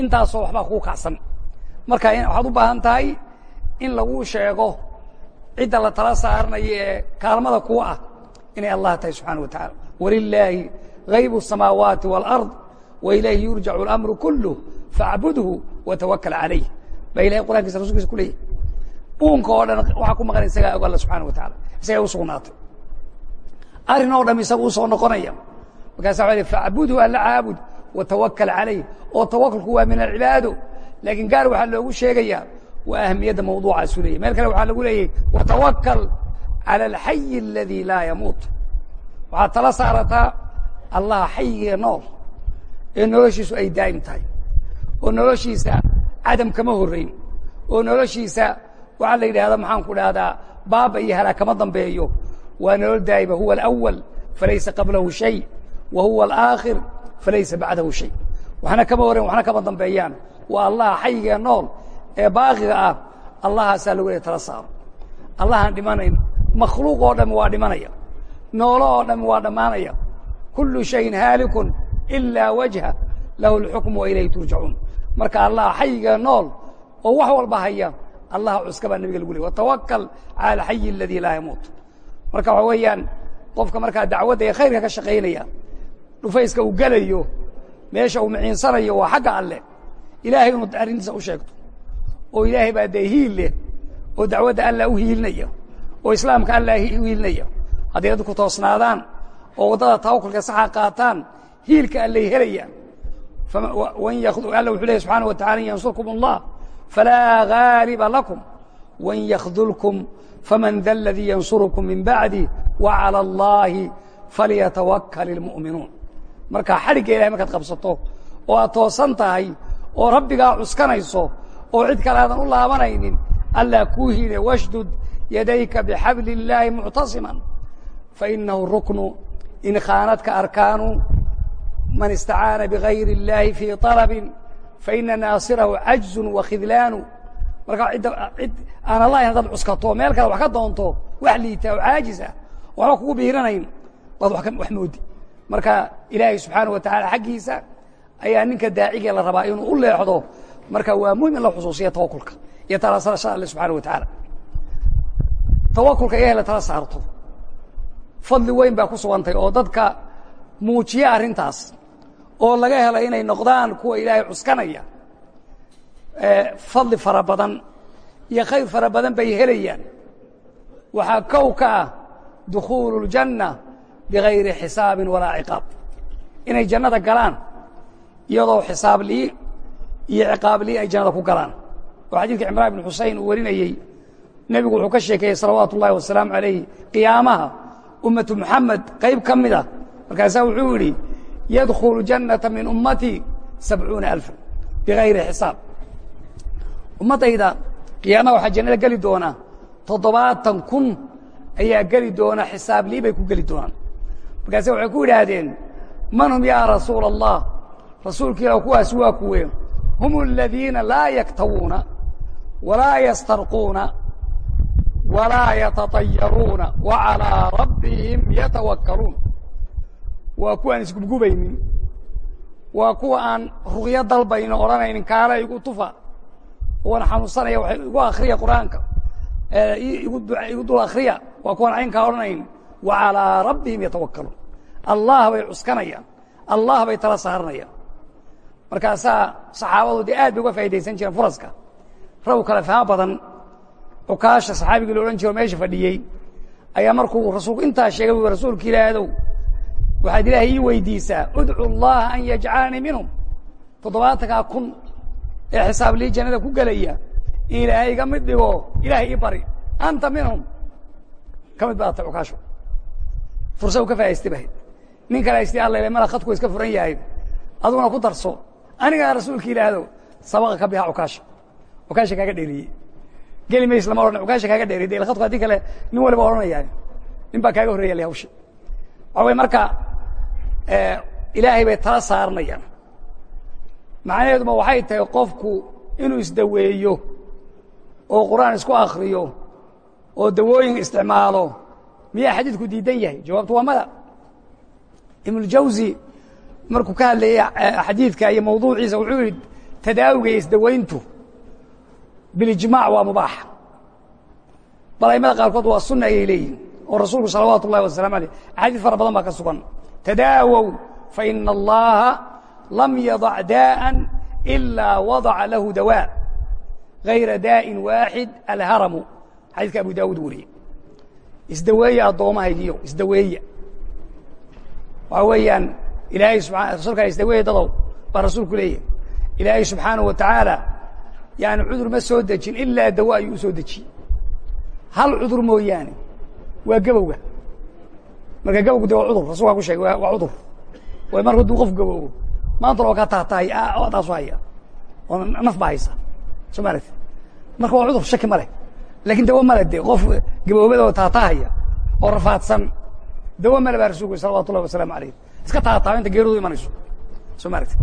intaasoo waxbaa kuu kacsan marka waxaad u baahan tahay in laguu sheego cidda la tala saaranayo ee kaalmada kuu ah inay allah tahay subxaana wa taعala walilaahi غaybu الsamaawaati wاlأrض وilayhi yurjacu اlamru kulh faacbudhu watawakl عalayh baa ilahay qur'ankiisa rasulkiisa ku leeyahy uunka oo dhan waxaa ku maqan isagaa og alla subxana wa taعala isagaa u sugnaatay arrin oo dham isaga u soo noqonaya markaasa waa faacbudhu alla caabud watawakal calayh oo tawakalku waa min alcibaado laakiin gaar waxaa loogu sheegayaa waa ahamiyadda mawduuca isu leeyahy meel kale waxaa lagu leeyahy watawakal cala alxayi aladii laa yamuut. Waxaad tala saarataa allah xayiga nool ee noloshiisu ay daa'im tahay oo noloshiisa cadam kama horrayn oo noloshiisa waxaa la yidhaahdaa maxaan ku dhahdaa baaba iyo halaa kama dambeeyo. Waa nolol daa'ima huwa alawal falaysa qablahu shay wa huwa alaakhir falaysa bacdahu shay waxna kama horrayn waxna kama dambeeyaan waa allah xayigee ee baaqiga ah allahaasaa lagu leey tala saaro allahaan dhimanayn makhluuq oo dhami waa dhimanaya noolo oo dhami waa dhammaanaya kullu shayin haalikun ilaa wajha lahu اlxukmu wa ilayhi turjacuun marka allah xayigee nool oo wax walba haya allaha cuska baa nebiga lagu ley watawakal cala alxayi aladii laa yamuut marka waxa weeyaan qofka markaa dacwadda ee khayrka ka shaqaynaya dhufayska uu gelayo meesha uu miciinsanayo waa xagga alle. Ilaahay inu arrintiisa u sheegto. Oo ilaahay baa dee hiil leh oo dacwadda alla u hiilinaya oo islaamka alla u hiilinaya hadday dadku toosnaadaan oo waddada tawakulka saxa qaataan hiilka allay helayaan alla wuxuu leehy subxaana wa yansurkum allah falaa gaaliba lakum. Wain yakdulkum faman da aladii yansurukum min bacdi wacalى allahi falyatawakal اlmu'minuun marka xadhigga ilahay markaad qabsato oo aad toosan tahay oo rabbigaa cuskanayso oo cid kale aadan u laabanaynin allaa kuu hile washdud yadayka bixabli illaahi muctasiman fainahu ruknu in khaanadka arkaanu man istacaana bigayri اllaahi fii طalabin faina naasirahu cajzu wakhidlaanu markaa id aan allah haddaad cuskato meel kale wax ka doonto wax liita oo caajis ah, waxba kugu biiranayn baad wax moodi marka ilaahay subxaana wa tacaala xaggiisa ayaa ninka daacigee la rabaa inuu u leexdo. Marka waa muhiim in la xusuusiya tawakulka iyo talasalashada alle subxaana wa tacaala tawakulka ilahay la tala saarto. Fadli weyn baa ku sugantay oo dadka muujiya arrintaas oo laga helo inay noqdaan kuwa ilaahay cuskanaya. Fadli fara badan iyo khayr fara badan bay helayaan. Waxaa kow ah dukhuulu اljanna bigayri xisaabin walaa ciqaab inay jannada galaan iyadoo xisaab lii iyo ciqaab lii ay jannada ku galaan oo xadiidka cimraan ibn xusein uu warinayey nebigu wuxuu ka sheekeeyey salawaatu ullahi wasalaamu alayh qiyaamaha ummatu muxamed qayb ka mid ah markaasaa wuxuu yidhi yadkhulu jannata min ummatii sabcuuna alfa bigayri xisaab ummaddayda qiyaamaha waxaa jannada geli doona toddobaatan kun ayaa geli doona xisaab lii bay ku geli doonaan markaase waxay ku yidhaahdeen man hum yaa rasuula allah rasuulka ilah kuwaas waa kuwe. Hum aladiina laa yaktawuuna walaa yastarquuna walaa yatatayaruuna wa rabbihim yatawakkaluun. Waa kuwa aan isgubgubaynin waa kuwa aan ruqyo dalbayno odhanaynin kaala igu tufa. Oan xanuunsanaya wa igu akriya qur'aanka. Igu dul akriya waa kuwaan caynkaa odhanayn. Wa rabbihim yatawakkaluun allah bay cuskanayaan. Allah bay tala saaranayaan markaasaa saxaabadu dee aad bay uga faa'idaysan jireen furaska. Raw kale fahmo badan cukaasha saxaabigii la odhan jiro meesha fadhiyey ayaa markuu rasuulku intaa sheegay u rasuulka ilaahadow waxaad ilaahay ii weydiisaa udcu اllaha an yajcalanii minhum. Toddobaatankaa kun ee xisaab lii jannada ku gelaya in ilaahay iga mid dhigo ilahay ii bari anta nin kale haysti alla ile mala khadku iska furan yahay. Aduguna ku darso. Anigaa rasuulka ilaahdow sabaqa ka bixa cukaasha cukaasha kaaga dheeriyey geli mays lama odhan cukaasha kaaga dheeriy de khadku haddii kale nin waliba odhanayaa nin baa kaaga horreya le hawsha. Waxa way marka ilaahay bay tala saaranayaan macnaheeduma waxay tahay qofku inuu isdaweeyo oo qur'aan isku akriyo oo dawooyin isticmaalo miyaa xadiidku diidan yahay? Jawaabtu waa mada ibnuljawsi markuu ka hadlayey xadiidka iyo mawduuciisa wuxuu yidhi tadaawiga iyo isdawayntu bilijmaac waa mubaax. Bal aimada qaarkood waa sunna ayay leeyihiin oo rasuulku salawaatu ullahi wasalaamu aleyh axaadiis fara badan baa ka sugan. Tadaawow faina allaha lam yadac daa'an ilaa wadaca lahu dawaa gayra daa'in waaxid alharamu. Xadiiska abu daawuud wariyey isdaweeya addoommahaygiyo isdaweeya waxaa weeyaan ilaahay subaa rasuulkaa isdaweeya dadow baa rasuulku leeyahay. Ilaahay subxaanaه wa tacaala yani cudur ma soo dejin ilaa dawo ayuu u soo dejiyey hal cudur mooyaane waa gebowga marka gebowgu de waa cudur rasulkaa ku sheegay waa cudur. Way mar hadduu qof gaboobo maanta loo kaa taatahay taasu haya oo naf baa haysa soo ma aragti marka waa cudur shaki ma leh. Lakin dawo male de qof gaboobada oo taatahaya oo rafaadsan dawo male baa rasulku salawatu ullahi wasalaamu alayh iska taataho inta geeridu imanayso soo ma aragti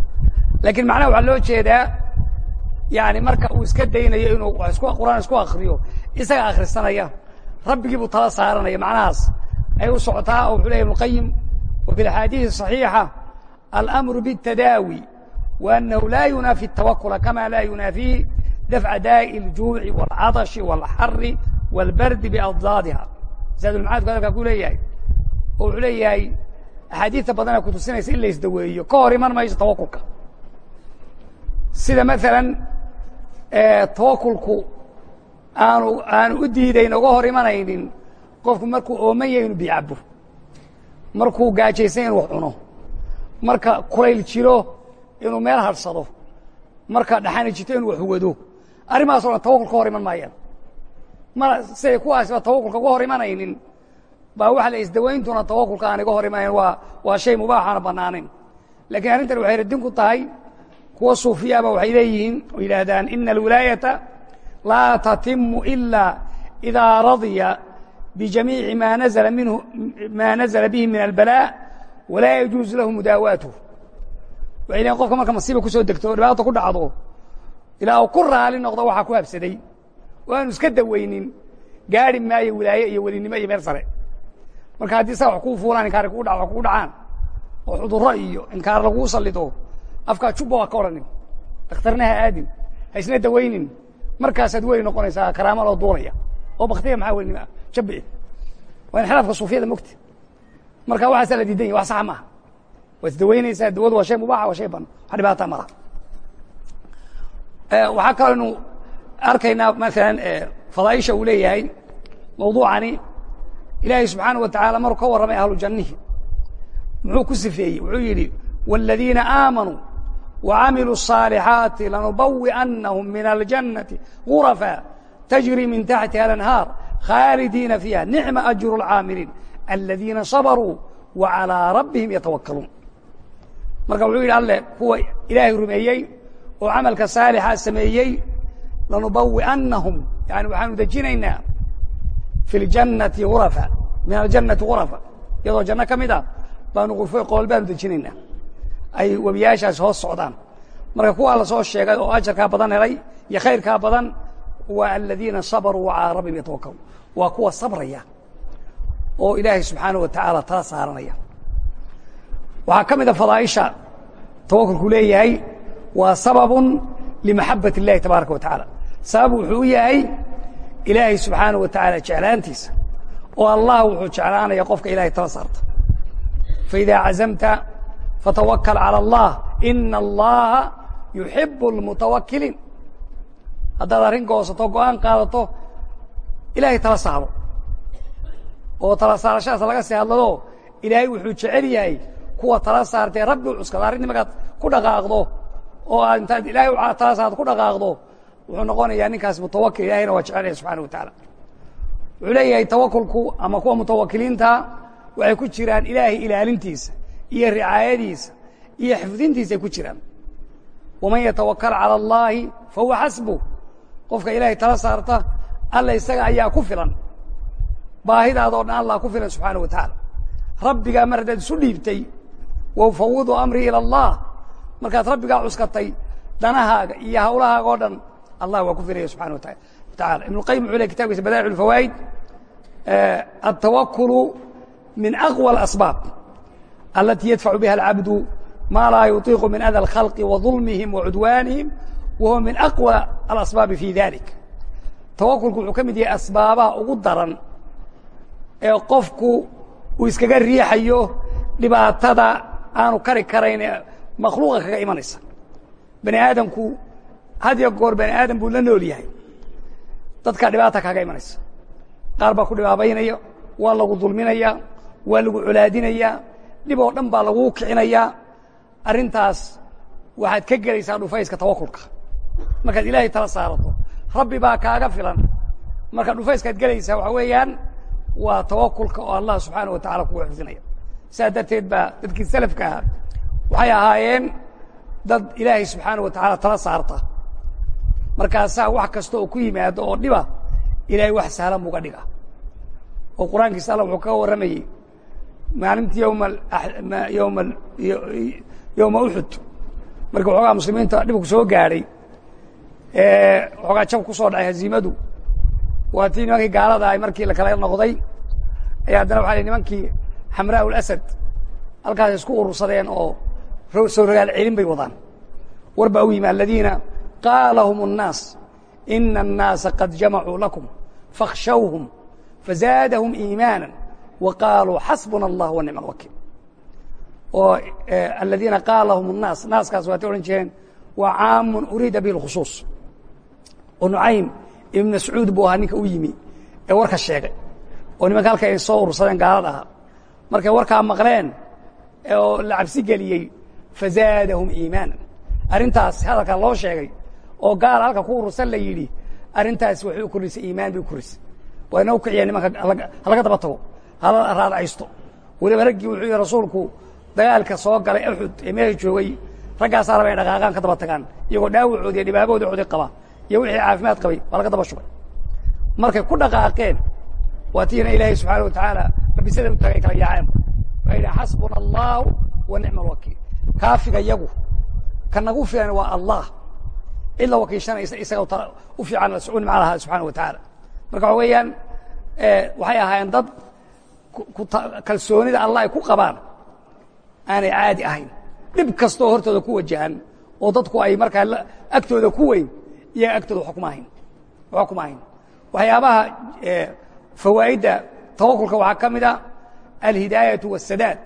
lakin macnaha waxaa loo jeedaa yani marka uu iska daynayo inuu quraan isku akriyo isaga akrisanaya rabbigii buu tala saaranaya macnahaas ay u socotaa oo wuxuu ley ibnu qayim wa fi axaadiiث صaxiixa alأmru bالtadaawi وأnahu laa yunaafi الtawakula kama laa yunaafihi dafca daaءi الjuuci والcaطشhi والxari والbardi بأضdaadiha zaadulmacaadku hadalkaa ku leeyahay oo wuxuu leeyahay axaadiista badana kutusinaysa in la isdaweeyo. Ka hor iman mayso tawakulka sida maalan tawakulku aanu aanu u diidayn oga hor imanaynin qofku markuu ooman yahay inu biyo cabo markuu gaajaysan inu wax cuno. Marka kulayl jiro inuu meel hadhsado marka dhaxani jirto inuu wax wado. Arrimahaas o dhan tawakul ka hor iman maayaan. Mar siday kuwaasiba tawakulka uga hor imanaynin baa waxa la isdawayntuna tawakulka aan hor imanayn waa waa shay mubaaxaana bannaanayn lakiin arrintan waxay radin ku tahay kuwa suufiyaaba waxay leeyihiin oo yidhaahdaan ina alwilaayata laa tatimu ila idaa radya bijamiici ma nazla minhu ma nazla bihi min albalaa walaa yajuuzu lahu mudaawaatuh waxay leeyiin qofka marka masiiba ku soo degto oo dhibaata ku dhacdo ilaa uu ku raali noqdo waxaa ku habsaday. Aanu iska dawaynin gaari maayo wilaaye iyo welinimo iyo meel sare marka haddii saa wax kuu fuulaan inkaari kugu dha wax kugu dhacaan oo cudurro iyo inkaar laguu sallido afkaa jubba waa ka odhanin dakhtarna ha aadin ha isna dawaynin markaasaad weli noqonaysaa karaama loo duulaya. Oo baktiya maxaa welinimo ah jabbi. Waa inxiraafka suufiyada mogta marka waxaasaa la diidan yahy wax saxa maaha. Waad isdawaynaysaa dawadu waa shay mubaaxa waa shay ban. Wax dhibaata mala waxaa kaloo inu arkaynaa maalan fadaaisha uu leeyahay mawduucani ilaahay subxaanaه wa taعala maruu ka warramay ahlu jannihi muxuu ku sifeeyey wuxuu yidhi wاladiina aamanuu وعamiluu الصاalixaati lanubawi'annahum min aljannati غurafa tajri min taxtiha alanhaar khaalidiina fiiha nicma ajru اlcaamiliin aladiina sabaruu وعalىa rabbihim yatawakkaluun marka wuxuu yidhi alle kuwa ilaahay rumeeyey oo camalka saalixa sameeyey lanubawi'annahum yani waxaanu dejinaynaa fi اljannati urafa min aljannati ghurafa iyadoo janno ka mid ah baanu qurfo qool baanu dejinaynaa ay webiyaashaas hoos socdaan marka kuwaa la soo sheegay oo ajarkaa badan helay iyo khayrkaa badan waa aladiina sabaruu وacalىa rabbihim yatawakkaluun waa kuwa sabraya oo ilaahay subxaanaه wa taعala tala saaranaya waxaa ka mida fadaaisha tawakulku leeyahay waa sababu limaxabat الlahi tabaaraka wa taعala sabab wuxuu u yahay ilaahay subxaana wa tacaala jeclaantiisa oo allah wuxuu jeclaanaya qofka ilahay tala saarta. Faidaa cazamta fatawakal calى allah ina allaha yuxibu اlmutawakiliin haddaad arrin goosato go'aan qaadato ilaahay tala saaro. Oo tala saarashadaas laga sii hadlado ilaahay wuxuu jecel yahay kuwa tala saartae rabbi u cuskada arrin nimagaad ku dhaqaaqdo oo aad intaad ilaahay tala saarto ku dhaqaaqdo wuxuu noqonayaa ninkaas mutawakil ilahayna waa jecelaya subxana wa taعala wuxuu leeyahay tawakulku ama kuwa mutawakiliinta waxay ku jiraan ilaahay ilaalintiisa iyo ricaayadiisa iyo xifdintiisa ay ku jiraan waman yatawakal calى اllahi fahuwa xasbuh qofka ilaahay tala saarta alla isaga ayaa ku filan baahidaada o dhan allah ku filan subxaana wa taعala rabbigaa mar haddaad isu dhiibtay waufawidu amrii ilى اllah markaad rabbigaa cuskatay danahaaga iyo hawlahaaga o dhan allah waa ku filaya subxana wa taعala ibn اlqayim wuxuu ley kitabkiisa badaa'ic اlfawaa'id altawakulu min aqwى اlasbaab alati yadfacu biha alcabdu ma laa yuطiiqu min ada اlkhalqi wa ظulmihim wa cudwaanihim wa huwa min aqwى alasbaabi fi dalik tawakulku wuxuu ka mid yahay asbaabaha ugu daran ee qofku uu iskaga riixayo dhibaatada aanu kari karayn ee makhluuqa kaga imanaysa bani aadamku had yo goor bani aadam buu la nool yahay dadkaa dhibaata kaga imanaysa. Qaar baa ku dhibaabaynaya waa lagu dulminaya waa lagu colaadinaya dhib oo dhan baa laguu kicinayaa. Arrintaas waxaad ka gelaysaa dhufayska tawakulka. Markaad ilaahay tala saarato rabbi baa kaaga filan. Marka dhufayskaad gelaysaa waxaa weeyaan waa tawakulka oo allah subxaana wa tacala kugu xifdinaya saas darteed baa dadkii salafka ahaa waxay ahaayeen dad ilaahay subxaana wa tacaala tala saarta markaasaa wax kasta oo ku yimaado oo dhiba ilaahay wax sahlan buuga dhiga oo qur'aankiisa alla wuxuu kaga warramayey maalintii yowma yowma yowma uxud markii waxoogaa muslimiinta dhibku soo gaadhay waxoogaa jab ku soo dhacay haziimadu. Waa tii nimankii gaalada ay markii la kala noqday ayaa haddana waxa li nimankii xamraa ulasad halkaas isku urursadeen oo soo rogaal celin bay wadaan. War baa u yimi aladiina qaala hum الnaas ina الnaasa qad jamacuu lakum fakhshawhum fazaadahum iimaana wa qaaluu xasbuna allah wa nicma alwakiil oo aladiina qaala hum الnaas naaskaas waatay odhan jireen waa caamun uriida bihi اlkhusuuص oo nucaym ibn mascuud buu ahaa ninka u yimi ee warka sheegay oo nimanka halka ay soo urursadeen gaalada ahaa markay warkaa maqleen oo la cabsi geliyey fazaadahum iimaana arrintaas hadalkaa loo sheegay oo gaala halka ku urursan la yidhi arrintaas waxay u kordhisay iimaan bay kordhisay waa ina u kiciyeen nimanka halaga daba tago hala raadcaysto weliba raggii wuxuu yihi rasuulku dagaalka soo galay axud ee meesha joogay raggaasaa raba ay dhaqaaqaan ka daba tagaan iyagoo dhaawacoodi iyo dhibaabadoodi qaba iyo wixii caafimaad qabay waa laga daba shubay. Markay ku dhaqaaqeen waa tiina ilaahay subxaana wa tacaala rabisada u tagay kala yaaceen. Waxay yidhi xasbuna allahu wa nicma alwakiil kaafiga yagu ka nagu filan waa allah cid la wakiishanaysa isaga u fiican soconi macalaha subxana wa tacaala marka waxa weeyaan waxay ahaayeen dad kalsoonida allah ay ku qabaan aanay caadi ahayn dhib kastoo hortooda ku wajahan oo dadku ay markaa agtooda ku weyn iyaga agtooda wa kuma ahayn waxba kuma ahayn waxyaabaha fawaa'idda tawakulka waxaa ka mid a alhidaayaةu والsadaad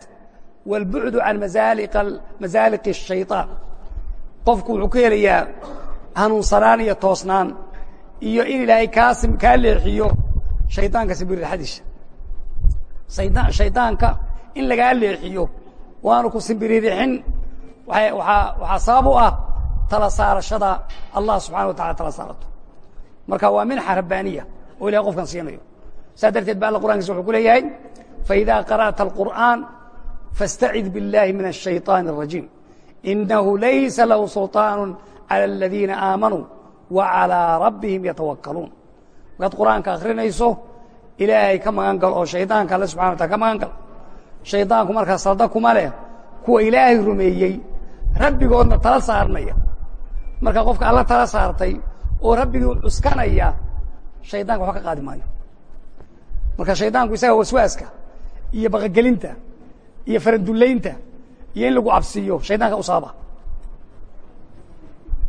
wاlbucdu can masaaliq الshayطaan qofku wuxuu ka helayaa hanuunsanaan iyo toosnaan iyo in ilaahay kaa kaa leexiyo shayطaanka simbirixadiisa shayطaanka in lagaa leexiyo waanu ku simbiririxin waxaa sabab u ah tala saarashada allah subxana wa taala tala saarato marka waa minxa rabbaaniya oo ilahay qofkan siinayo saas darteed ba alla qur'ankiisa wuxuu ku leeyahay faإida qara'ta الqur'an faاstacid biاllahi min الشhayطaan الrajiim inahu laysa lahu sulطaan calى اladiina aamanuu wa calىa rabbihim yatawakkaluun markaad qur'aanka akrinayso ilaahay ka magan galo oo shaydaanka alle subxana wa taala ka magan galo shaydaanku markaa salda kuma leh kuwa ilaahay rumeeyey rabbigoodna tala saarnaya marka qofka alla tala saartay oo rabbigii cuskanaya shaydanka waxba ka qaadi maayo marka shaydaanku isaga waswaaska iyo baqagelinta iyo farandullaynta iyo in lagu cabsiiyo shaydanka u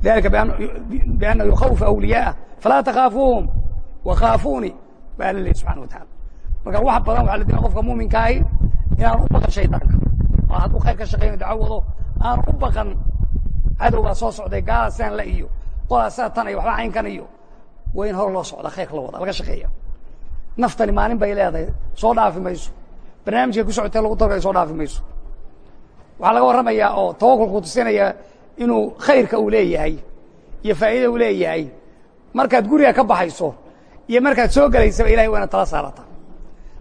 dalika biannahu yukhawif awliyaa'ah falaa takaafuuhum wakaafuuni ba subxana wa taala marka wax badan waxa la dina qofka muuminkaahi inaan u baqan shaydaanka oo hadduu khayr ka shaqeynayo daco wado aan u baqan cadowgaa soo socday gaala sidan la iyo qolaa sida tan iyo waxba caynkan iyo waa in hor loo socda khayrka loo wada laga shaqeeya naftani maalin bay leedahay soo dhaafi mayso barnaamijkay ku socotee lagu dargay soo dhaafi mayso waxaa laga warramayaa oo tawakulku tusinaya inuu khayrka uu leeyahay iyo faa'iida uu leeyahay. Markaad guriga ka baxayso iyo markaad soo gelaysaba ilahay waa inaad tala saarata.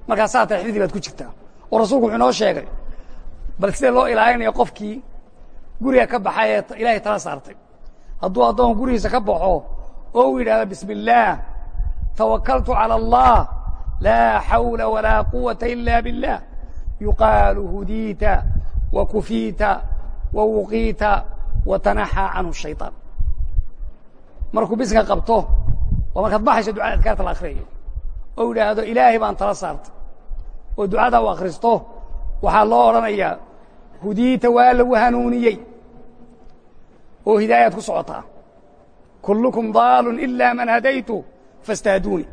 Markaa saa tahay xifdi baad ku jirtaa oo rasuulku wuxuu inoo sheegay bal sida loo ilaalinayo qofkii guriga ka baxay ee ilaahay tala saartay. Hadduu addoon gurigiisa ka baxo oo uu yidhahdo bismi illaah tawakaltu calى allah laa xawla walaa quwata ila biاllah yuqaalu hudiita wa kufiita wa wuqiita wa tanaxaa canhu shayطaan markuu bisinka qabto oo markaad baxayso ducada adkaarta la akhriyayo oo yidhaahdo ilaahay baan tala saartay. Oo ducada u akhristo waxaa loo odhanayaa hudiita waa lagu hanuuniyey. Oo hidaayaad ku socotaa. Kullukum daalun ila man hadaytu fastahduuni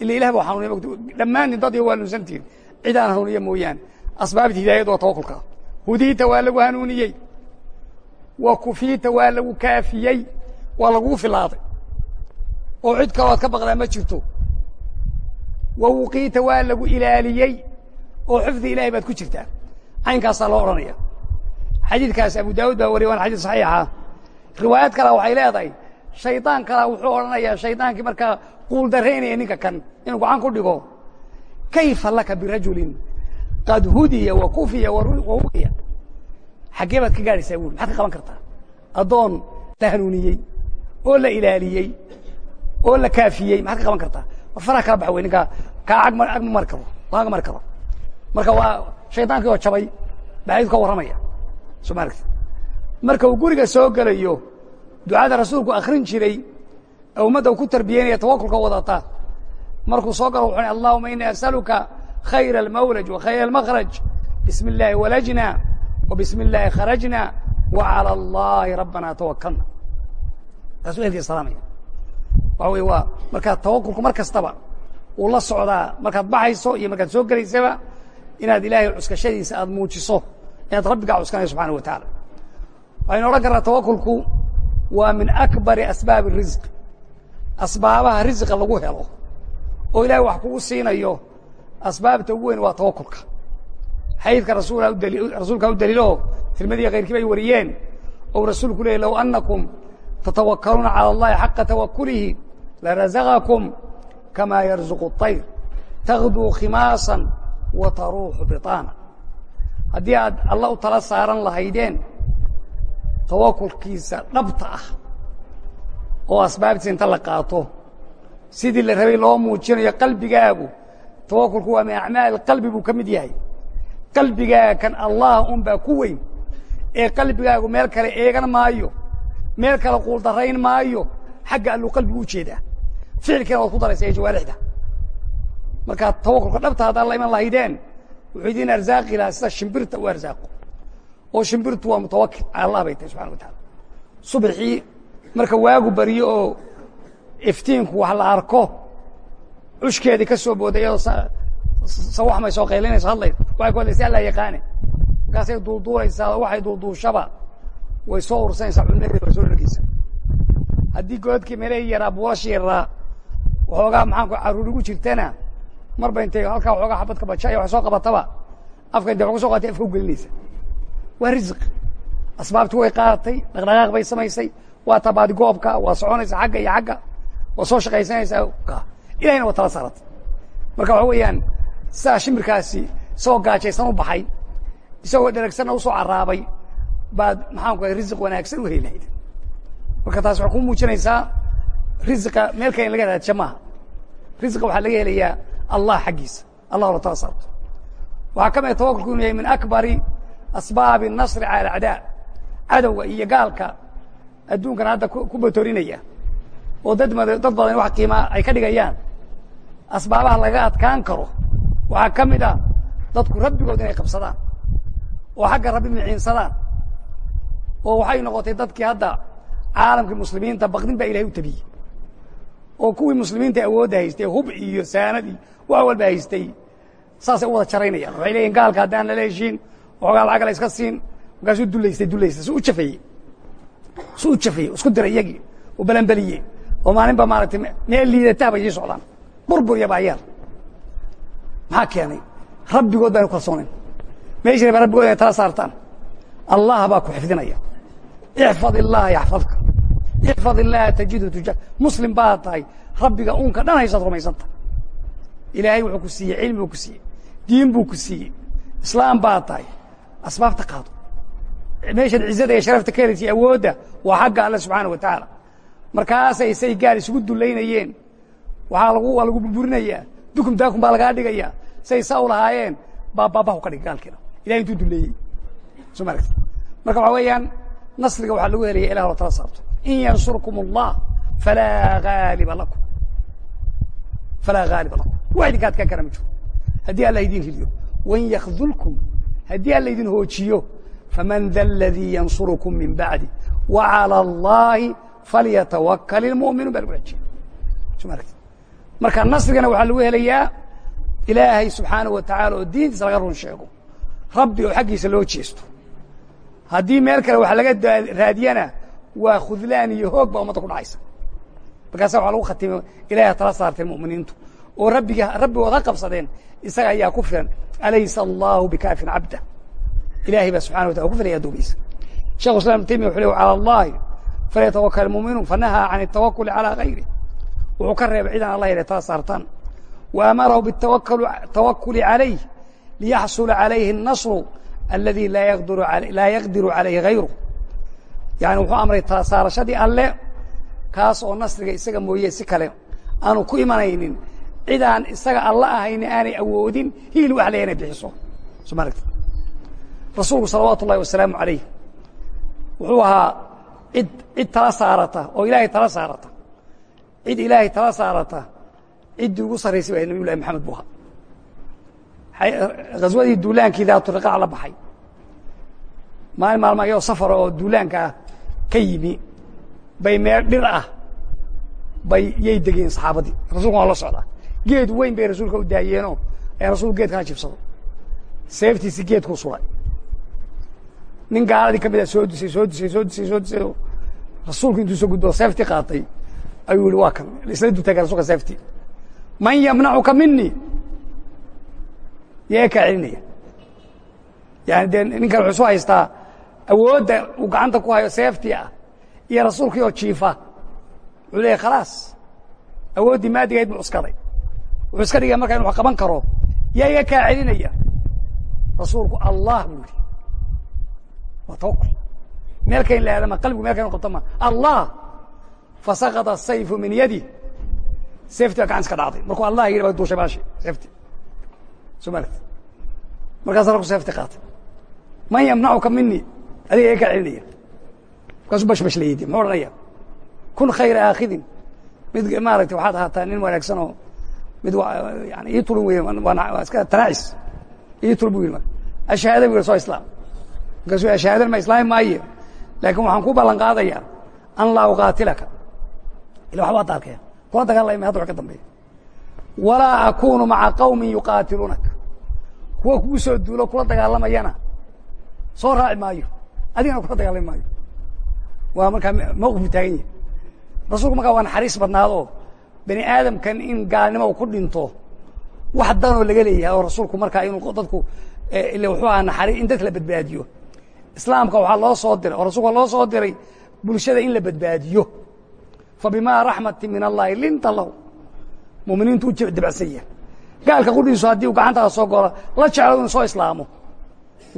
ila ilah baa hanuuniya dhammaantiin dad iyo waa lunsantihin cidaan hanuuniya mooyaane. Asbaabta hidaayad waa tawakulka hudiita waa lagu hanuuniyey wa kufiita waa lagu kaafiyey waa laguu filaaday oo cid kaloo ad ka baqdaa ma jirto. Wa wuqiita waa lagu ilaaliyey oo xifdi ilahay baad ku jirtaa. Caynkaasaa loo odhanaya xadiidkaas abu daawud baa wariya waana xadiid saxiixa. Riwaayad kale waxay leedahay shaydaan kalaa wuxuu odhanayaa shaydaankii markaa quuldaraynaya ninka kan inuu gacan ku dhigo kayfa laka birajulin qad hudiya wa kufiya wa wuqiya xaggee baad ka gaadhaysaa buuli maxaad ka qaban kartaa. Addoon la hanuuniyey oo la ilaaliyey oo la kaafiyey maxaad ka qaban kartaa? War faraha kala bax wey ninkaa kaa agma agma mari karo maaga mari karo. Marka waa shaydaankii oo jabay baxaydku ka soo ma aragti marka uu guriga soo gelayo ducada rasuulku akrin jiray ee ummadda uu ku tarbiyeynaya tawakulka wadata markuu soo galo wuxuu allahuma ini asaluka khayra almawlaj wa khayra almakhraj bismi illaahi walajna wa bismi illaahi kharajna wa calى allahi rabbana tawakalna taasuu ehelkii salaamaya waxa wey waa markaa tawakulku mar kastaba uu la socdaa markaad baxayso iyo markaad soo gelaysaba inaad ilaahay cuskashadiisa aad muujiso inaad rabbigaa cuskanaya subxana wa taعala waxaynu odhan karnaa tawakulku waa min akbari asbaabi الrisq asbaabaha risqa lagu helo oo ilahay wax kugu siinayo asbaabta ugu weyn waa tawakulka xadiidka rasuula rasuulkaa u daliilo tirmadiya kayrkiiba ay wariyeen ou rasuulku leeyay low anakum tatawakaluuna calى اllahi xaqa tawakulihi larazaqakum kama yarzuqu الطayr tagduu khimaasa wa taruuxu biطaana haddii aad alla u tala saaran lahaydeen tawakulkiisa dhabta ah oo asbaabtiisa inta la qaato sidii la rabay loo muujinayo qalbigaagu tawakulku waa min acmaal qalbi buu ka mid yahay qalbigaaga kan allah un baa ku weyn. Ee qalbigaagu meel kale eegan maayo meel kale quuldarayn maayo xagga alluu qalbigu u jeedaa. Ficilkiina waad ku daraysa ee jawaarixda. Markaa tawakulka dhabta haddaad la iman lahaydeen wuxuu idiin arsaaqi lahaa sida shimbirta u arsaaqo oo shimbirtu waa mutawakil allah bay tahay subxana wa taala. Subaxii marka waagu baryo oo iftiinku wax la arko cushkeedii ka soo booday iyadoo sawaxmay soo qaylinayso hadlaysa waxay ku hadlaysa allaa yaqaane markaasay duulduulaysaa oo waxay duulduushaba way soo ursanaysaa cunnadeeda way soo dhargeysa haddii goodkii meelahii yaraa buulashii yaraa waxoogaa maxaanku carruurigu jirtana mar ba intay halkaa waxoogaa xabadka bajaya wax soo qabataba afka intay wax ku soo qaatay afka u gelinaysa waa risq asbaabti way qaadatay dhaqdhaqaaq bay samaysay waa tabaadi goobka waa soconaysa xagga iyo xagga waa soo shaqaysanaysaa ilahayna waa tala saaratay marka waxa weeyaan sidaa shimirkaasi isagoo gaajaysan u baxay isagoo dheragsanna u soo caraabay baad maxaanku ahay risiq wanaagsan u heli lahayd marka taas waxay ku muujinaysaa risiqa meel kale in laga raadsa maaha risiqa waxaa laga helayaa allah xaggiisa allah loo tabasaarto waxaa ka mid ah tawakulku inuu yahay min akbari asbaabi nasri cala alacdaa cadowga iyo gaalka adduunkan hadda ku batorinaya oo dad dad badan wax qiimaa ay ka dhigayaan. Asbaabaha laga adkaan karo waxaa ka mid a dadku rabbigood inay qabsadaan. Oo xagga rabbi miciinsadaan oo waxay noqotay dadkii hadda caalamkii muslimiinta baqdin baa ilahay u tabiyey. Oo kuwii muslimiinta awoodda haystay hub iyo saanad iyo wax walba haystay saasay u wada jaraynayaan. Waxay leeyihiin gaalka haddaan lala heshiin waxoogaa lacag la iska siin markaasuu dulaystay dulaystay su u jafeeyey. Su u jafeeyey isku diray iyagii u balanbeliyey oo maalinba maaragtay meel liidataa bay sii socdaan. Burbur iyo baayaar maxaa keenay? Rabbigood baanu kalsoonayn. Meeshii ba rabbigood inay tala saartaan. Allah baa ku xifdinaya. Ixfad illaha yaxfadka. Ixfad illaha tajidu tuja. Muslim baad tahay rabbiga uunka dhan haysaad rumaysanta ilaahay wuxuu ku siiyey cilmi buu ku siiyey diin buu ku siiyey. Islaam baad tahay asbaabta qaado. Meeshaad cizada iyo sharafta ka helaysay awoodda waa xagga alle subxaana wa tacaala markaasay say gaal isugu dulaynayeen waxaa lagu waa lagu burburinayaa dukum daakum baa lagaa dhigayaa say saa u lahaayeen baa baabahu ka dhig gaalkiina ilahay intuu duleeyey. Soo ma marka waxaa weeyaan nasriga waxaa lagu helaya ilah la tala saarto. In yansurkum allah falaa haaliba lakum. Falaa haaliba lakum. Wax idinka adkaan kara ma jiro haddii alla idin hiliyo wain yakdulkum haddii alla idin hoojiyo faman da aladii yansurukum min bacdi wa calى اllahi falyatawakal ilmu'minuun baa lagu xejiya soma aragti marka nasrigana waxaa lagu helayaa ilaahay subxaanaه wa taعala oo diintiisa laga run sheego rabbi oo xaggiisa loo jeesto haddii meel kale wax laga raadiyana waa khudlaan iyo hoog baa ummadda ku dhacaysa markaasa waa lagu khatimay ilahay tala saarteen mu'miniintu oo rabbiga rabbigood ha qabsadeen isaga ayaa ku filan alaysa allahu bikaafin cabda ilahay baa subxana wa tala ku filaya addoomiisa shekhu islam ibn taymiya wuxu le calى allahi falyatawakal muminuun fanahaa can الtawakuli calى gayrih wuxuu ka reebay cidan alla yidha taa saartaan wa amarahu bitawakuli calayh liyaxsula calayhi الnasru aladi laa yaqdiru calayhi hayru yani wuxuu amray taasaarashadii alle kaas oo nasriga isaga mooye si kale. Aanu ku imanaynin cidaan isaga alla ahayna aanay awoodin hiil wax le inay bixiso rasuulku salawaatu ullahi wasalaamu alayh wuxuu ahaa id cid tala saarata oo ilaahay tala saarata cid ilaahay tala saarata ciddii ugu sarraysay baa nabiy llahi maxamed bu ahaa ghaswadii duulaankii daaturiqaac la baxay. Maalin maalma ayagoo safara oo duulaanka ah ka yimi. Bay meel dhir ah bay yay degeen saxaabadii. Rasulku waa la socdaa. Geed weyn bay rasuulka u daayeenoo ee rasulku geedkana jibsado. Seeftiisi geedkuu suray. Nin gaaladii ka mid a soo disay soo disay soo disay soo disay rasuulku intuu soo gudbo seeftii qaatay ayuu yihi waa kan isla dutaaga rasulka seeftii. Man yamnacuka mini yee kaa celinaya. Yani dee ninkan wuxuu soo haystaa awoodda uu gacanta ku hayo seeftii ah iyo rasuulkii oo jiifa. Wuxuu leeyahy khalaas awooddii maadigayd buu cuskaday. Wuxuu iska dhigaya marka inu wax qaban karo. Yaa iga kaa celinaya. Rasuulku allah buu yihi waa tawakul meel kayn la aadama qalbigu meel kayn qabto ma. Allah fasakata sayfu min yadi seefti baa gacan iska dhacday markuu allah yidhi ba duushay baashi seefti soo maaragti markaasa ragku seefti qaatay man yamnacuka mini adiga iga kaa celinaya markaasuu bashbash la yidi muxuu odhanaya kun khayra aakhidin mid maaragtay waxaad ahaataa nin wanaagsan oo mid yani ii tulin wey waa iska tanaacis ii tul bu yidhi marka ashahaada bu yidhi soo islaam markaasuu ashahaadan ma islaami maaye laakiin waxaan ku ballan qaadayaa an laa uqaatilaka ila waxba ad arkaya kula dagaalamay hadda wax ka dambeeya walaa akunu maca qawmin yuqaatiluunaka kuwa kugu soo duulo kula dagaalamayana soo raaci maayo adigana kula dagaalami maayo waa markaa mawqif bu taagan yahi rasuulku markaa waa naxariis badnaadoo bani aadamkan in gaalnimo ku dhinto wax danoo laga leeyahay oo rasuulku markaa inuu dadku ile wuxuu ahaa naxariis in dadka la badbaadiyo islaamka waxaa loo soo diray oo rasulka loo soo diray bulshada in la badbaadiyo fabimaa raxmati min allahi linta lahu muminiintu u dibacsan yahay gaalka qudhiisu haddii uu gacantaada soo golo la jeclo inuu soo islaamo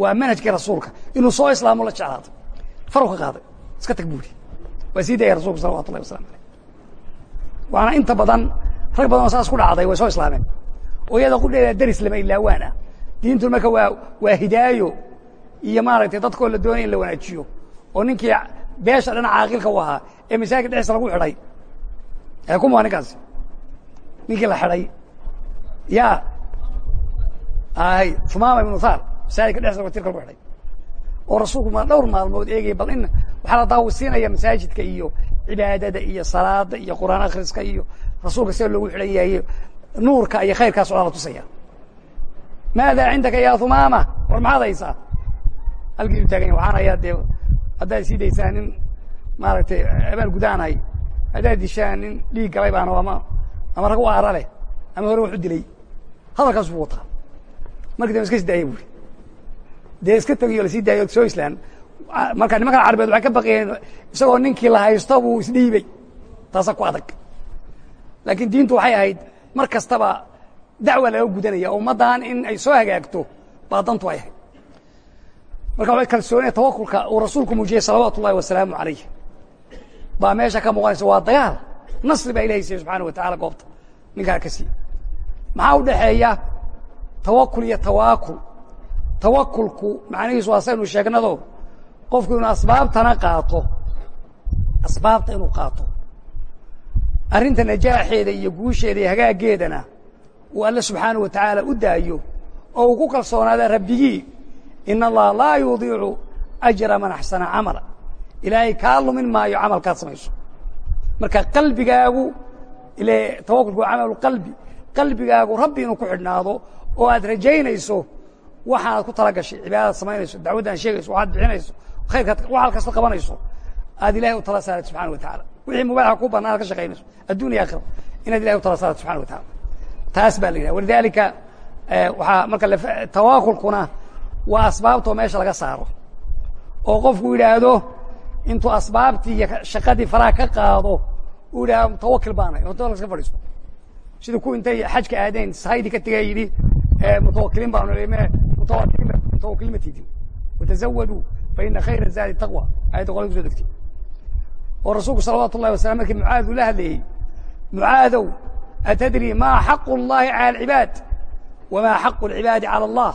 waa manhajkii rasuulka inuu soo islaamo la jeclaado faru ka qaaday iska tag buuri waa sii dayay rasulku salawatu ullahi waslamu alayh waana inta badan rag badan oo saas ku dhacday way soo islaameen oo iyada qudheeda deris lama ilaawaan ah diintu marka waa waa hidaayo iyo maaragtay dadkoo la doonaya in la wanaajiyo oo ninkii beesha dhana caaqilka u ahaa ee masaajid dhexdiisa lagu xidhay. Kuma ninkaasi ninkii la xidhay. Ya. Ay fumaama ibnu thar masaajidka dhexdiisa tirka lagu xidhay. Oo rasuulku ma dhowr maalmood eegaya bal in waxaa la daawisiinaya masaajidka iyo cibaadada iyo salaada iyo qur'aan akhriska iyo rasuulka sida loogu xidhan yahay nuurka iyo khayrkaa socdaa la tusaya maada cindaka ya humaama war maxaad haysaa? Halkii u taaganya waxaan hayaa dee haddaad sii daysaan nin maaragtay abaal gudaanahay haddaad dishaan nin dhiig galay baana ama ama rag u aara leh ama hore wax u dilay. Hadalkaas buu wataa. Markii dambe iska sii daaya buuri. Dee iska tegiyo la sii daayo soo islaan. Marka nimankan carbeed waxay ka baqiyeen isagoo ninkii la haysto buu isdhiibey taasa ku adag. Laakiin diintu waxay ahayd mar kastaba dacwa laga gudanaya ummaddan in ay soo hagaagto baa dantu ay ahayd marka waa kalsooniya tawakulka uu rasuulku muujiyey salawaatu ullahi wasalaamu alayh baa meesha ka muuqanaysa waa dagaal. Nasri baa ilahay siiye wa tacala goobta. Ninkaa ka maxaa u dhexeeya? Tawakul iyo tawaakul. Tawakulku macnihiisu waa saynu sheegnado qofku inuu asbaabtana qaato. Asbaabta inuu qaato. Arrinta najaaxeeda iyo guusheeda iyo hagaaggeedana uu alle subxaana wa tacaala u daayo oo uu ku kalsoonaada rabbigii in allaha laa yudiicu ajra man axsana camala ilaahay kaa lumin maayo camalkaad samayso. Marka qalbigaagu ile tawakulku waa camalu qalbi qalbigaagu rabbi inuu ku xidhnaado oo aad rajaynayso waxaanaad ku tala gashay cibaadadaad samaynayso dacwaddan sheegayso waxaad bixinayso khayrkaad waxaal kasta qabanayso aad ilahay u tala saarad subxana wa tacaala. Wixii mubaaxa ku banaan ad ka shaqaynayso. Adduun iyo aakhira. Inaad ilahay u tala saarad subxana wa taala taas baa la yidhaha walidaalika waxaa marka tawaakulkuna waa asbaabtoo meesha laga saaro oo qofku yidhaahdo intuu asbaabtii iyo shaqadii faraha ka qaado uu yidhahdo mutawakil baanahay mutawakil iska fadhiisto sida ku intay xajka aadeen sahaydi ka tegay yidhi mutawakiliin baanu mutawakiliin ma tidin watazawaduu faina khayra zaadi taqwa ayadda qolay kuso degtay oo rasuulku salawaatu ullahi wasalam markii mucaad uu la hadlayey mucaadow atadri ma xaqu اllahi calى alcibaad wama xaqu اlcibaadi calى allah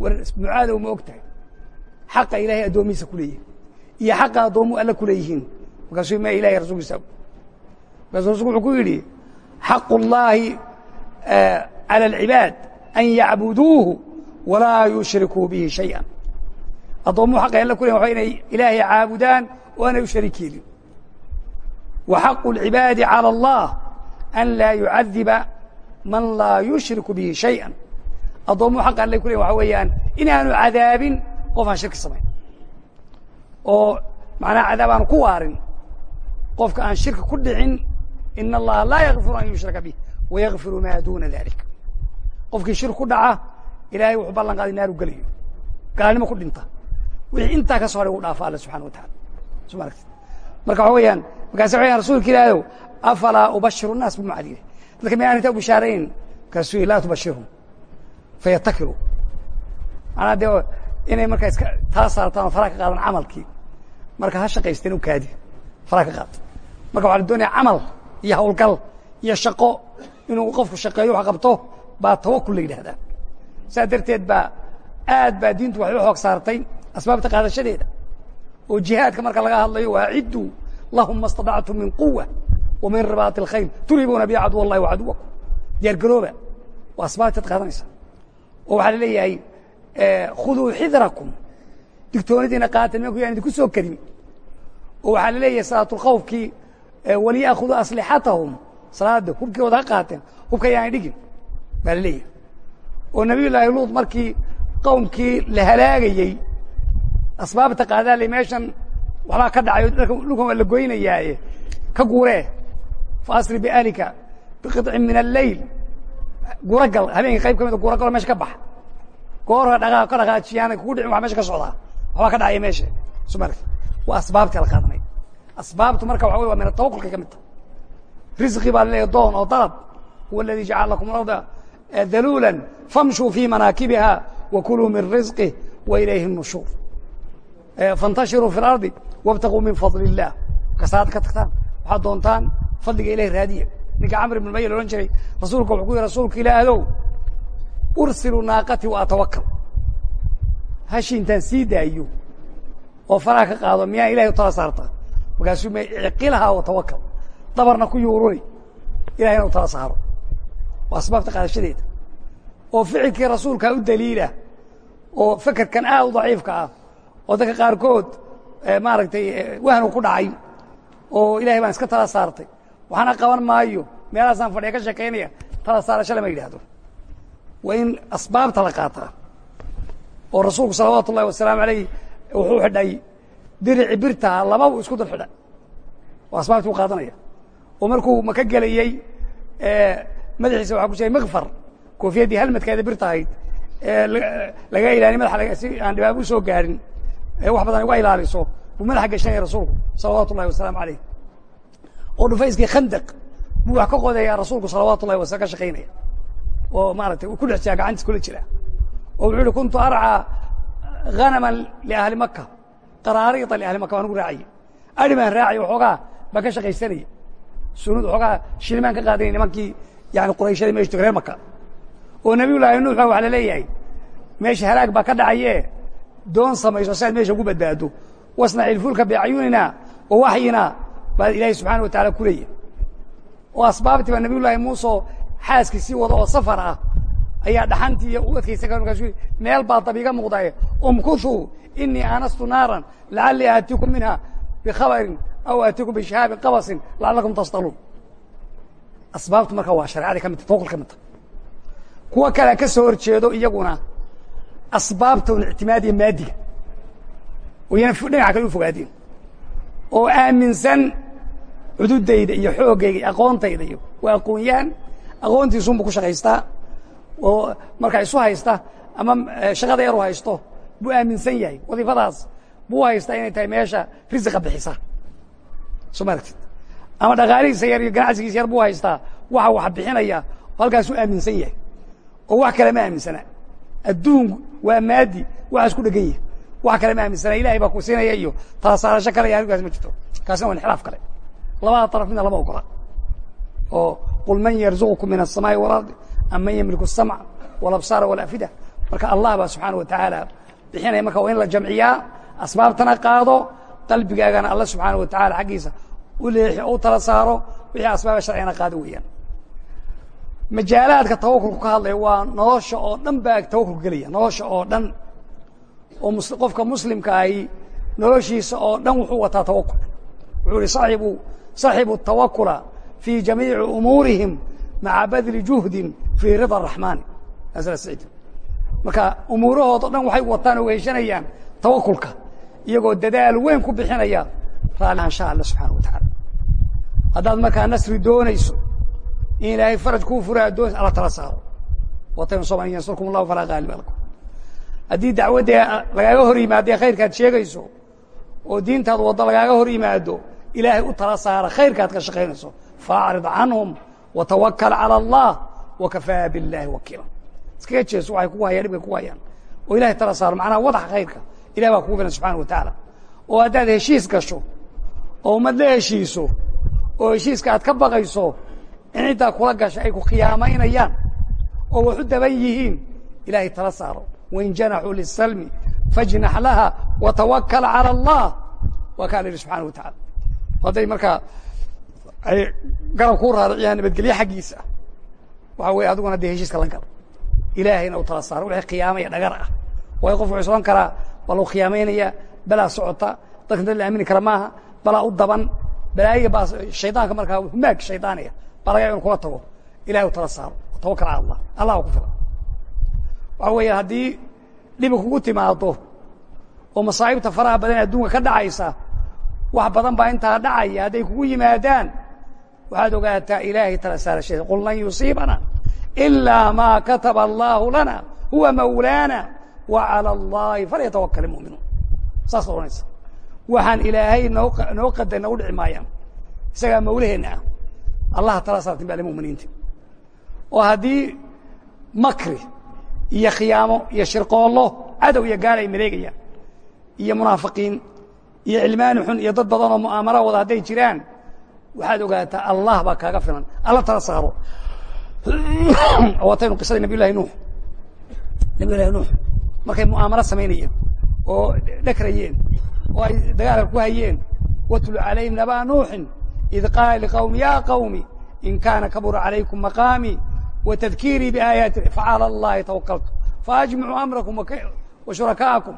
war mucaadow ma og tahay xaqa ilahay addoomihiisa ku leeyahay iyo xaqa addoomu alla ku leeyihiin markaasuu ma ilahay rasulkiisa markaasuu rasulku wuxuu ku yidhi xaqu اllahi calى alcibaad an yacbuduuhu walaa yushrikuu bihi shayئa addoomuhu xaqay alla ku leeyihin waa inay ilaahay caabudaan oo aanay u shariik yeelin wa xaqu اlcibaadi calى allah an laa yucadiba man laa yushriku bihi shayئa addoomuhu xaqa alla ku leyin waxa weeyaan inaanu cadaabin qof aan shirki samayn oo macnaha cadaab aanu ku waarin qofka aan shirki ku dhicin in allaha laa yakfiru an yushraka bih wayakfiru maa duna dalik qofkii shirk ku dhaca ilahay wuxuu ballan qaaday naaru gelayo gaalnimo ku dhinta wixii intaa ka so haray uu dhaafa alle subxana wa taala soo ma aragti marka waxa weeyaan markaasa waxa yan rasulka ilaahayow afalaa ubashiru الnaas bumucad yidhi dadka miyaan inta u bishaarayn markaasuu laa tubashirhum fayatakiluu manaa dee inay markaa iska tala saartaan oo faraha ka qaadan camalkii marka ha shaqaysteen u kaadi faraha ka qaad marka waxaa la doonaya camal iyo hawlgal iyo shaqo inuu qofku shaqeeyo wax qabto baa tawakul la yidhahdaa saas darteed baa aad baa diintu waxay u xoog saartay asbaabta qaadashadeeda oo jihaadka marka laga hadlayo waacidduu lahum ma staطactum min quwa wa min ribaati اlkhayl turibuuna bi caduw اllahi wa caduwakum diyaar garooba waa asbaabtaad qaadanaysa oo waxaa la leeyahay khuduu xidrakum. Digtoonidiina qaata nimanku yaan idinku soo karin. Oo waxaa la leeyahay salaatulkhawfkii waliyaakhuduu aslixatahum salaada hubkooda ha qaateen hubka yaanay dhigin baa la leeyahay. Oo nabiy luud markii qowmkii la halaagayey asbaabta qaadaale meeshan waxbaa ka dhacayo dhulkan waa la goynayaaye ka guuree. Faasri biahlika biqطcin min alleyl guuragal habeenkii qayb ka mida guuragaloo mesha ka bax goorha dhagaa ka dhaqaajiyaana kugu dhicin wax mesha ka socdaa waxbaa ka dhacaya meesha soo maaragti waa asbaabtii la qaadanay asbaabtu marka waxa wey waa min atawakulkay ka mid tahay risqi baa laleeyahy doon oo dalab huwa aladi jacala lakum arda daluula famshuu fii manaakibiha wa kuluu min risqih wa ilayhi الnushuur faاntashiruu fi اlardi wاbtaguu min fadl الlah kasaad ka tagtaan waxaad doontaan fadliga ilahi raadiya ninka camr ibn mayl odhan jiray rasuulka wuxuu ku yihi rasuulka ilaahdow ursilu naaqati wa atawakal hashi intaan sii daayo oo faraha ka qaado miyaa ilahay u tala saartaa? Markaasuu ma iciqilahaa watawakal dabarna ku yuururi ilahayna u tala saaro. Waa asbaabta qaadashadeeda. Oo ficilkii rasuulkaa u daliila oo fekerkan aad u daciifka ah oo dadka qaarkood maaragtay wahnu ku dhacay oo ilahay baan iska tala saartay waxaana qaban maayo meelahaasaan fadhiya ka sheekaynaya tala saarasho lama yidhaahdo waa in asbaabta la qaataa oo rasuulku salawaatu ullahi wasalaamu alayh wuxuu xidhay dirici birtaha lababu isku dul xidhay oo asbaabtii u qaadanaya oo markuu maka gelayey madaxiisa waxaa ku jiray mikfar koofiyaddii halmadkeeda birta ahayd laga ilaaliy madaxa si aan dhibaabo u soo gaarin wax badan uga ilaaliso buu madaxa gashanaya rasuulku salawaatu ullahi wasalaamu alayh oo dhufayskii khandaq buu wax ka qodaya rasuulku salawaatu ullahi wasala ka shaqaynaya. Oo maaratay uu ku dhex jiraa gacantiis kula jira. Oo wuxuu uhi kuntu arcaa hanama liahli maka qaraariida liahli maka waan ugu raacaya ari baan raacay waxoogaa baan ka shaqaysanaya sunud waxoogaa shilmaan ka qaadanaya nimankii yani qurayshada meesha jooga reer maka oo nabiy llaahi nuux baa waxa la leeyahay meesha halaag baa ka dhacaye doon samayso si aad meesha ugu badbaado wasnaci ilfulka biacyunina wa waxyina baa ilaahay subxaana wa taala ku leeyahay. Oo asbaabtii baa nabiy llaahi muuse xaaskii sii wada oo safar ah ayaa dhaxantii iyo u adkaysan kara markaasuu meel baa dab iga muuqdaye umkuthuu inii aanastu naaran lacallii aatiikum minha bikhabarin aw aatikum bishahaabin qabasin lacalakum tasdaluun asbaabtu marka waa shareecadii ka midta tawakul ka midta kuwa kalea ka soo horjeedo iyaguna asbaabtoon ictimaadiya maadiga. Oo iyana dhinaca kale u fogaadeen oo aaminsan cududayda iyo xooggayga iyo aqoontayda iyo waa aqoon-yahan aqoontiisunbu ku shaqaystaa oo markaa isu haysta ama shaqada yar u haysto buu aaminsan yahay. Wadiifadaas buu haystaa inay tahay meesha risiqa bixisa. Soo ma ama dhaqaalihiisa yar iyo ganacsigiisa yar buu haystaa waxa wax bixinaya halkaasuu aaminsan yahay. Oo wax kale ma aaminsana. Adduun waa maadi waxaas ku dhegan yahay wax kale ma aaminsana. Ilahay baa ku siinaya iyo talasaarasho kale iyo arrinkaas ma jirto. Kaasina waa inxiraaf kale labada طرف midna lama ogola oo qul man yarزuqكم min الsamaaءi واlarضi am man ymliku الsamع واlabصاar واlأfida marka allah baa subحaanaه wataعaalى bixinaya marka waa in la jamciyaa asbaabtana qaado qalbigaagana alla subحaanaه wataعala xaggiisa u leexi o u tala saaro wixii asbaaba sharcigana qaado weeyaan majaalaadka tawakulku ka hadlaya waa nolosha oo dhan baa tawakulka gelaya nolosha oo dhan oo qofka muslimka ahi noloshiisa oo dhan wuxuu wataa tawakul wuxuu ihi صaxibu صaxibu الtawakula fii jamiici umuurihim maca badli juhdin fii rida الraxmaani sd marka umuurahoodo dhan waxay wataan oo weheshanayaan tawakulka iyagoo dadaal weyn ku bixinaya raaliaanshaha alle subxaana wa taعala haddaad markaa nasri doonayso in ilaahay faraj kuu furaa doonaysa alla tala saaro wataynu soma in yansurkum الlahu falaa gaaliba lakum haddii dacwaddee lagaaga hor yimaadee khayrkaad sheegayso oo diintaad waddo lagaaga hor yimaado ilaahay u tala saara khayrkaad ka shaqaynayso faacrid canhum watawakal calى اllah wakafaa biاllahi wakiila iskaga jeeso waxay kugu hayaan dhibkay kugu hayaan oo ilahay tala saaro macnaha wadaxa khayrka ilah baa kugu filan subxana wa tacaala oo haddaad heshiis gasho oo ummad la heshiiso oo heshiiska aad ka baqayso in ciddaa kula gasha ay ku khiyaamaynayaan oo wax u daban yihiin ilahay tala saaro wain janaxuu lisalmi fajnax laha watawakal calى اllah waa kaa la yihi subxana wa taعala hadday markaa ay garab kuu raariciyaan nabadgelye xaggiisa waxa weye adiguna dee heshiiska lan karo. Ilaahayna u tala saaro wixii khiyaamaya dhagar ah. Waayo qof wuxuu islan karaa waa lagu khiyaamaynaya balaa socota dadkan dad la aamini kara maaha balaa u daban balaayiga baa shaydaanka markaa humaag shaydaaniya baa laga inu kula tago ilahay u tala saaro tawakal cala allah. Allah ku filan waxa weeye haddii dhibi kugu timaado oo masaa'ibta faraha badan adduunka ka dhacaysa wax badan baa intaa dhacaya hadday kugu yimaadaan. Waxaad ogaataa ilaahay tala saarasheeda qul lan yusiibana ilaa maa kataba allaahu lana huwa mawlaana wa calى اllahi falyatawakal imuminuun saas odhanaysa. Waxaan ilaahay noo noo qadar nagu dhici maayaan. Isagaa mawlaheenna ah. Allaha tala saartin baa muminiinta. Oo haddii makri iyo khiyaamo iyo shirqoollo cadow iyo gaal ay maleegayaan iyo munaafiqiin iyo cilmaani xun iyo dad badan oo mu'aamara wada hadday jiraan waxaad ogaataa allah baa kaaga filan. Alla tala saaro. Wataynu qisadii nabiy llahi nuux. Nabiy llahi nuux. Markay mu'aamaro samaynayeen oo dhakrayeen oo ay dagaalka ku hayeen watlu calayhim nabaa nuuxin id qaala liqawmi ya qawmi in kaana kabura calaykum maqaamii watadkiirii biaayaati facalى اllahi tawakaltu faajmicuu amrakum wa shurakaakum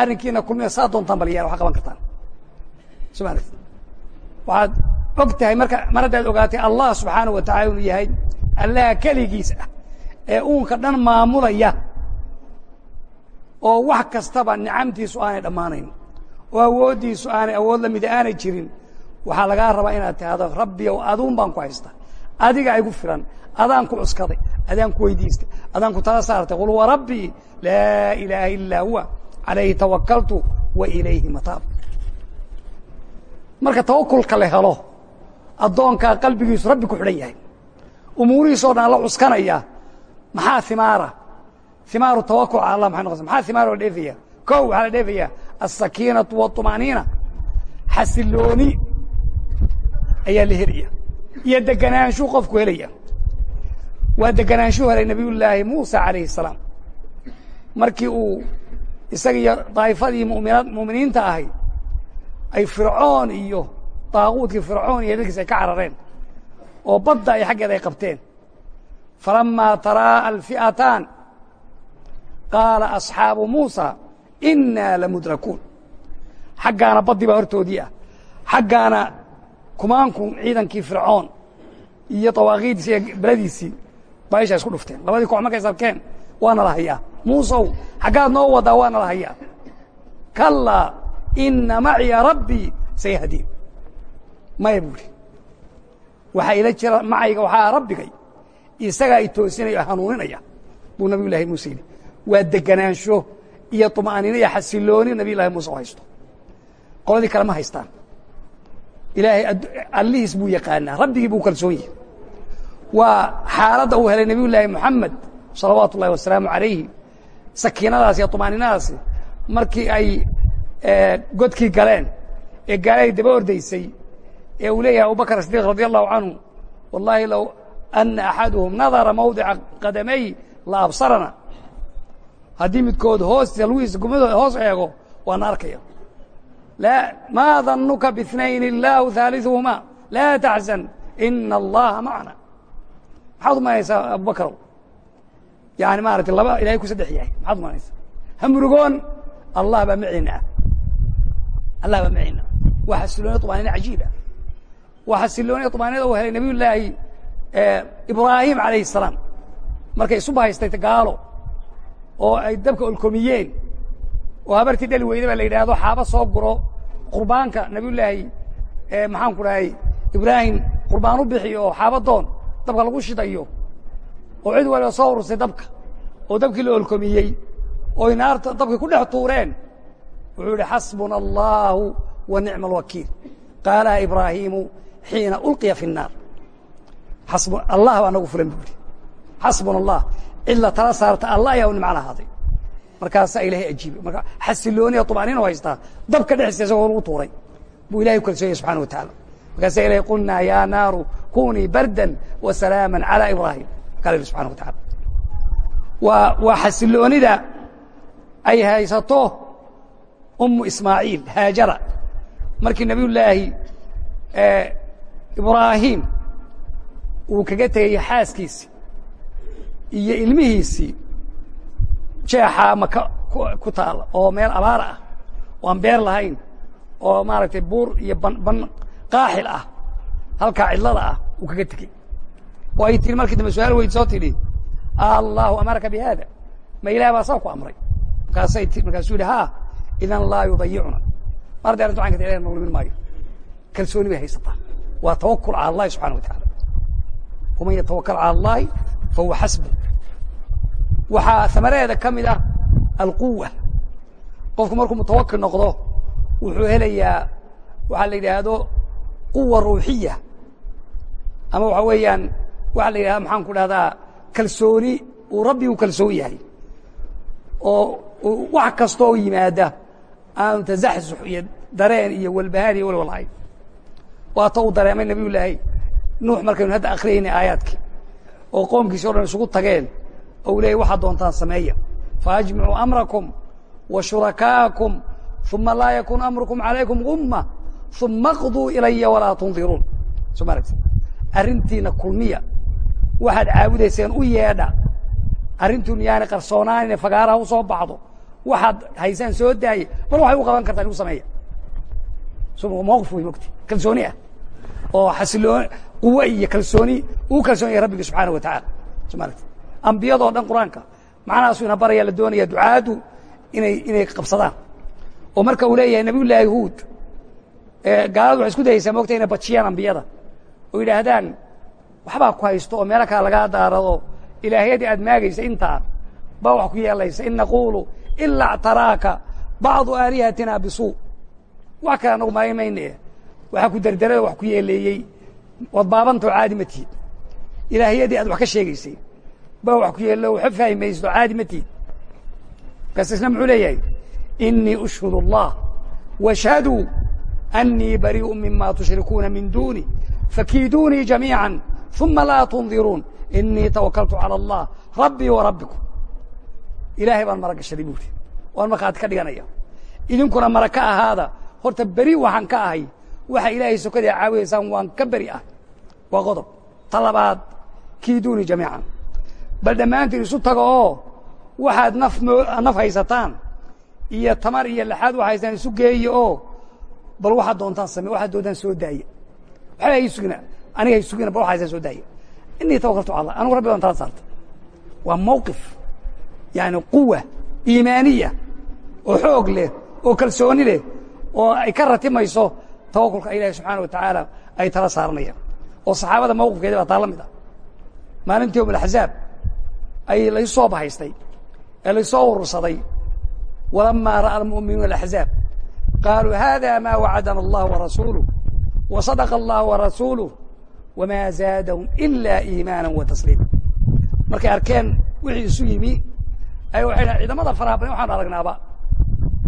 arrinkiina kulmiya saa doontaan bal yaalla wax qaban kartaan. Aragti waxaad og tahay marka mar haddaad ogaatay allah subxaanaه wa tacala inuu yahay allaha keligiis ah ee uunka dhan maamulaya oo wax kastaba nicamtiisu aanay dhammaanayn oo awooddiisu aanay awood la mida aanay jirin waxaa lagaa rabaa inaad tahdo rabbi ow aduun baan ku haysta adiga igu filan. Adaan ku cuskaday. Adaan ku weydiistay. Adaan ku tala saartay. Qul huwa rabbii laa ilaaha ilaa huwa calayhi tawakaltu wa ilayhi mataab marka tawakulka la helo addoonkaa qalbigiisu rabbi ku xidhan yahay umuurihiisoo dhan la cuskanaya maxaa himaara himaaru tawakul cala allah maxay noqonaysa maxaa himaar la dheefaya kow waxaa la dheefaya aلsakiinatu waطumaaniina xasilooni ayaa la helaya iyo degenaanshuu qofku helaya waa degenaanshuu helay nabiy llaahi muusa calayhi الsalaam markii uu isaga iyo daa'ifadii mumina muuminiinta ahayd ay fircoon iyo daaquudkii fircoon iyo dadkiis ay ka carareen oo badda ay xaggeeda ay qabteen. Falamaa taraa'a alfi'ataan qaala asxaabu muusa innaa lamudrakuun. Xaggaana baddii baa hortoodii ah. Xaggaana kumaankun ciidankii fircoon iyo dawaaqiiddiisi iyo beladiisii baa ishaa isku dhufteen. Labadii koox markay sarkeen waana la hayaa. Muusow xaggaad noo wadaa waana la hayaa. Kallaa inna maciya rabbii sayahdiin maya buu idhi waxaa ila jira macayga waxaa rabbigay. Isagaa i toosinaya o hanuuninaya. Buu nabiy llaahi muuse yidhi waa deganaansho iyo طuma'aniino iyo xasilooni nabiy llahi muuse oo haysto. Qoladii kale ma haystaan. Ilaahay allihiis buu yaqaanaa rabbigii buu kalsoon yahay. Waa xaaladda uu helay nabiy llaahi moxamed salawaatu ullahi wasalaamu calayhi sakiinadaas iyo طuma'aniinadaasi markii ay godkii galeen ee gaalay daba ordaysay ee uu leeyahay abubakr صdiiq radي الlahu canhu wallahi low ana axaduhum nadara mawdica qadamay la absarana haddii midkood hoosta lugiisa gumadooda hoos eego waana arkaya maa danuka bاثnayn اllahu ثaaliثuhuma laa taxزan ina allaha macna maxaad umanaysaa abubakrow yani maarata laba ilahay ku saddex yahay maxaad umanaysaa ha murugoon allah baa macina ah allah baa macina waa xasilooni طmaanina cajiib ah waa xasilooni طmaanida uu helay nabiy llaahi ibraahim alayh الsalaam markay isu bahaystay gaalo oo ay dabka olkomiyeen oo habartii dhali weyda ba la yidhaahdo xaaba soo guro qurbaanka nabiy llaahi maxaan ku dhahay ibraahim qurbaan u bixi oo xaaba doon dabka lagu shidayo oo cid waliba soo urursay dabka oo dabkii la olkomiyey oy naarta dabkii ku dhex tuureen wuxuu yihi xasbuna allahu wa nicma alwakiil qaalaha ibraahiimu xiina ulqiya fi الnaar allah baa nagu fulan bu ihi xasbuna allah cid la tala saarta allah ayaa u nimco lahaaday markaasaa ilaahay ajiibay marka xasilooniya طumaniino haystaa dabka dhexdiisa isagoo lagu tuuray buu ilahay u kalsooyay subxana wa taعala markaasaa ilahay qulnaa yaa naaru kunii bardan wa salaama calى ibraahim kala yihi subxana wa taعala waa waa xasiloonida ay haysato umu ismaaciil haajara. Markii nabiy llaahi ibraahim uu kaga tegey xaaskiisii iyo ilmihiisii jeexaa maka ku taala oo meel abaar ah. Oo aan beer lahayn oo maaragtay buur iyo ban ban ah halkaa cidlada ah uu kaga tegey oo ay tihi markii dambe su'aal weyd soo tidhi allahu amaraka bi haada ma ilaah baa saa ku amray. Markaasay ti markaasuu yidhi ha idan laa yudayicuna mar haddi arrintu anka ilahay noglumin maayo. Kalsooni bay haysataa waa tawakul cala allahi subxana wa taعala waman yatawakal cala allahi fahuwa xasbu waxaa amaraheeda ka mid ah alquwa qofku markuu mutawakil noqdo wuxuu helayaa waxaa la yidhaahdo quwa ruuxiya. Ama waxa weeyaan waxaa la yidhahda maxaan ku dhahdaa kalsooni uu rabbigu kalsoon yahay. Oo wax kasta oo yimaada aanu tazaxzux iyo dareen iyo walbahaar iyo walwal ahayn. Waata uu dareemay nabiy nuux markaynu hadda akriyaynay aayaadkii oo qoomkiisi o dhan isugu tageen oo u leeyay waxaad doontaan sameeya. Faajmicuu amrakum wa shurakaakum uma laa yakun amrukum calaykum gumma uma qduu ilaya walaa tundiruun soo ma arrintiina kulmiya waxaad caabudayseen u yeedha. Arrintuun yaani qarsoonaanine fagaaraha u soo baxdo. Waxaad haysaan soo daaya bal waxay u qaban kartaan igu sameeya mawqif wey mogti kalsooni ah. Oo xasilooni quwo iyo kalsooni uu kalsoon yahay rabbigi subxaana wa tacaala soo ma aragti ambiyadoo dhan qur'aanka. Macnahaasu ina baraya la doonaya ducaadu inay inay qabsadaan. Oo marka uu leeyahay nabiy llaahi huud gaaladu waxay isku dayaysaa mogta inay bajiyaan ambiyada. Oo yidhaahdaan waxbaa ku haysto oo meelo kale lagaa daarado ilaahyadii aad maagaysa intaa baa wax ku yeelaysa in naquulu ilaa ctaraaka bacdu aalihatina bisuu wax kale anagu maray mayne waxaa ku derderada wax ku yeeleeyey waad baabantao caadi ma tihid ilaahyadii aad wax ka sheegaysay baa wax ku yeelo waxa fahmi maysto caadi ma tihid markaas isna muxuu leeyahay inii ushhid الlah washhaduu أنii bariiء mima تushrikuuna min duni fakiiduunii جamيiعا uma laa tundiruun inii tawakaltu calى allah rabbii warabbikum ilaahay baan mara gashaday buuri waan markhaati ka dhiganaya idinkuna mara ka ahaada horta beri waxaan ka ahay waxa ilaahay sokadaa caabudaysaan waan ka beri ah waa qodob ta labaad kii duuni jamiican bal dhammaantiin isu tago oo waxaad naf naf haysataan iyo tamar iyo laxaad wax haystaan isu geeyo oo bal waxaad doontaan same waxaad doontaan soo aniga hay sugina bal waxaasa soo daaya inii tawakaltu cala allah anigu rabbi baan tala saarta waa mawqif yani quwa iimaaniya oo xoog leh oo kalsooni leh oo ay ka ratimayso tawakulka ilahi subxaana wa ay tala saaranayaan. Oo saxaabada mawqifkeeda baa taa mid ah. Maalintii yom ay laysoo bahaystay ee laysoo urursaday walamaa ra'a almu'minuuna alaxzaab qaaluu hada ma wacadana allah warasuuluh wa sadaqa allah warasuuluh wamaa zaadahum ila iimaana wa tasliima markay arkeen wixii isu yimi ay waxay ciidamada faraha badan waxaanu aragnaaba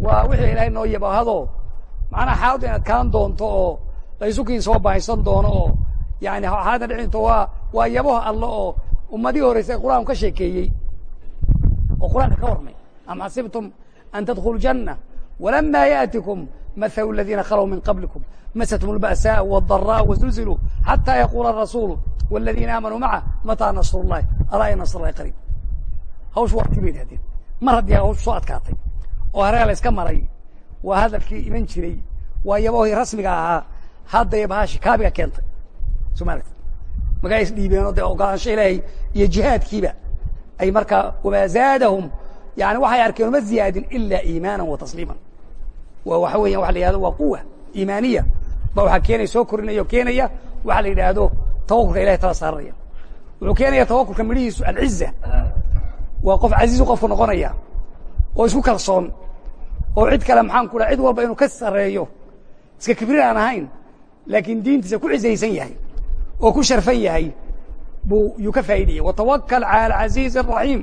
waa wixii ilaahay noo yabahadoo macnaa xaaladdu inaad kaan doonto oo laysukiin soo bahaysan doono oo yani xaaladda dhicinto waa waa yabaha alle oo ummadihii horeysa qur'aanku ka sheekeeyey oo qur'aanka ka warmay am xasibtum an tadkhulu janna walama yaأtikum mahalu اladiina khalow min qablikum masatum اlba'saaء wالضaraء wazulziluu xatى yaquula الrasuulu wاladiina aamanuu maca mataa nasr الlahi alaa ya nasr اllahi qariib hawshu wakti bay idhahdeen mar haddii hawshu soo adkaatay oo hareer la iska maray waa hadalkii iman jiray waa yabohii rasmiga ahaa hadday bahashi kaabiga keentay soo ma aragti magaa is dhiibeenoo dee ogolaansho ilaahay iyo jihaadkiiba ay markaa wamaa zaadahum yani waxay arkeen uma ziyaadin ilaa iimaana wa tasliiman waa waxa weeyan waxa la yihahdo waa quwa iimaaniya. Ba waxaa keenaya soo korinaya o keenaya waxa la yidhaahdo tawakulka ilahay tala saaranaya wuxuu keenaya tawakulka midhihiisu alciza waa qof casiizu qofku noqonaya oo isku kalsoon oo cid kale maxaan ku dhaha cid walba inuu ka sareeyo iska kibrin aan ahayn laakiin diintiisa ku cizaysan yahay oo ku sharfan yahay buu yuu ka faa'idayay watawakal cala alcaziizi araxiim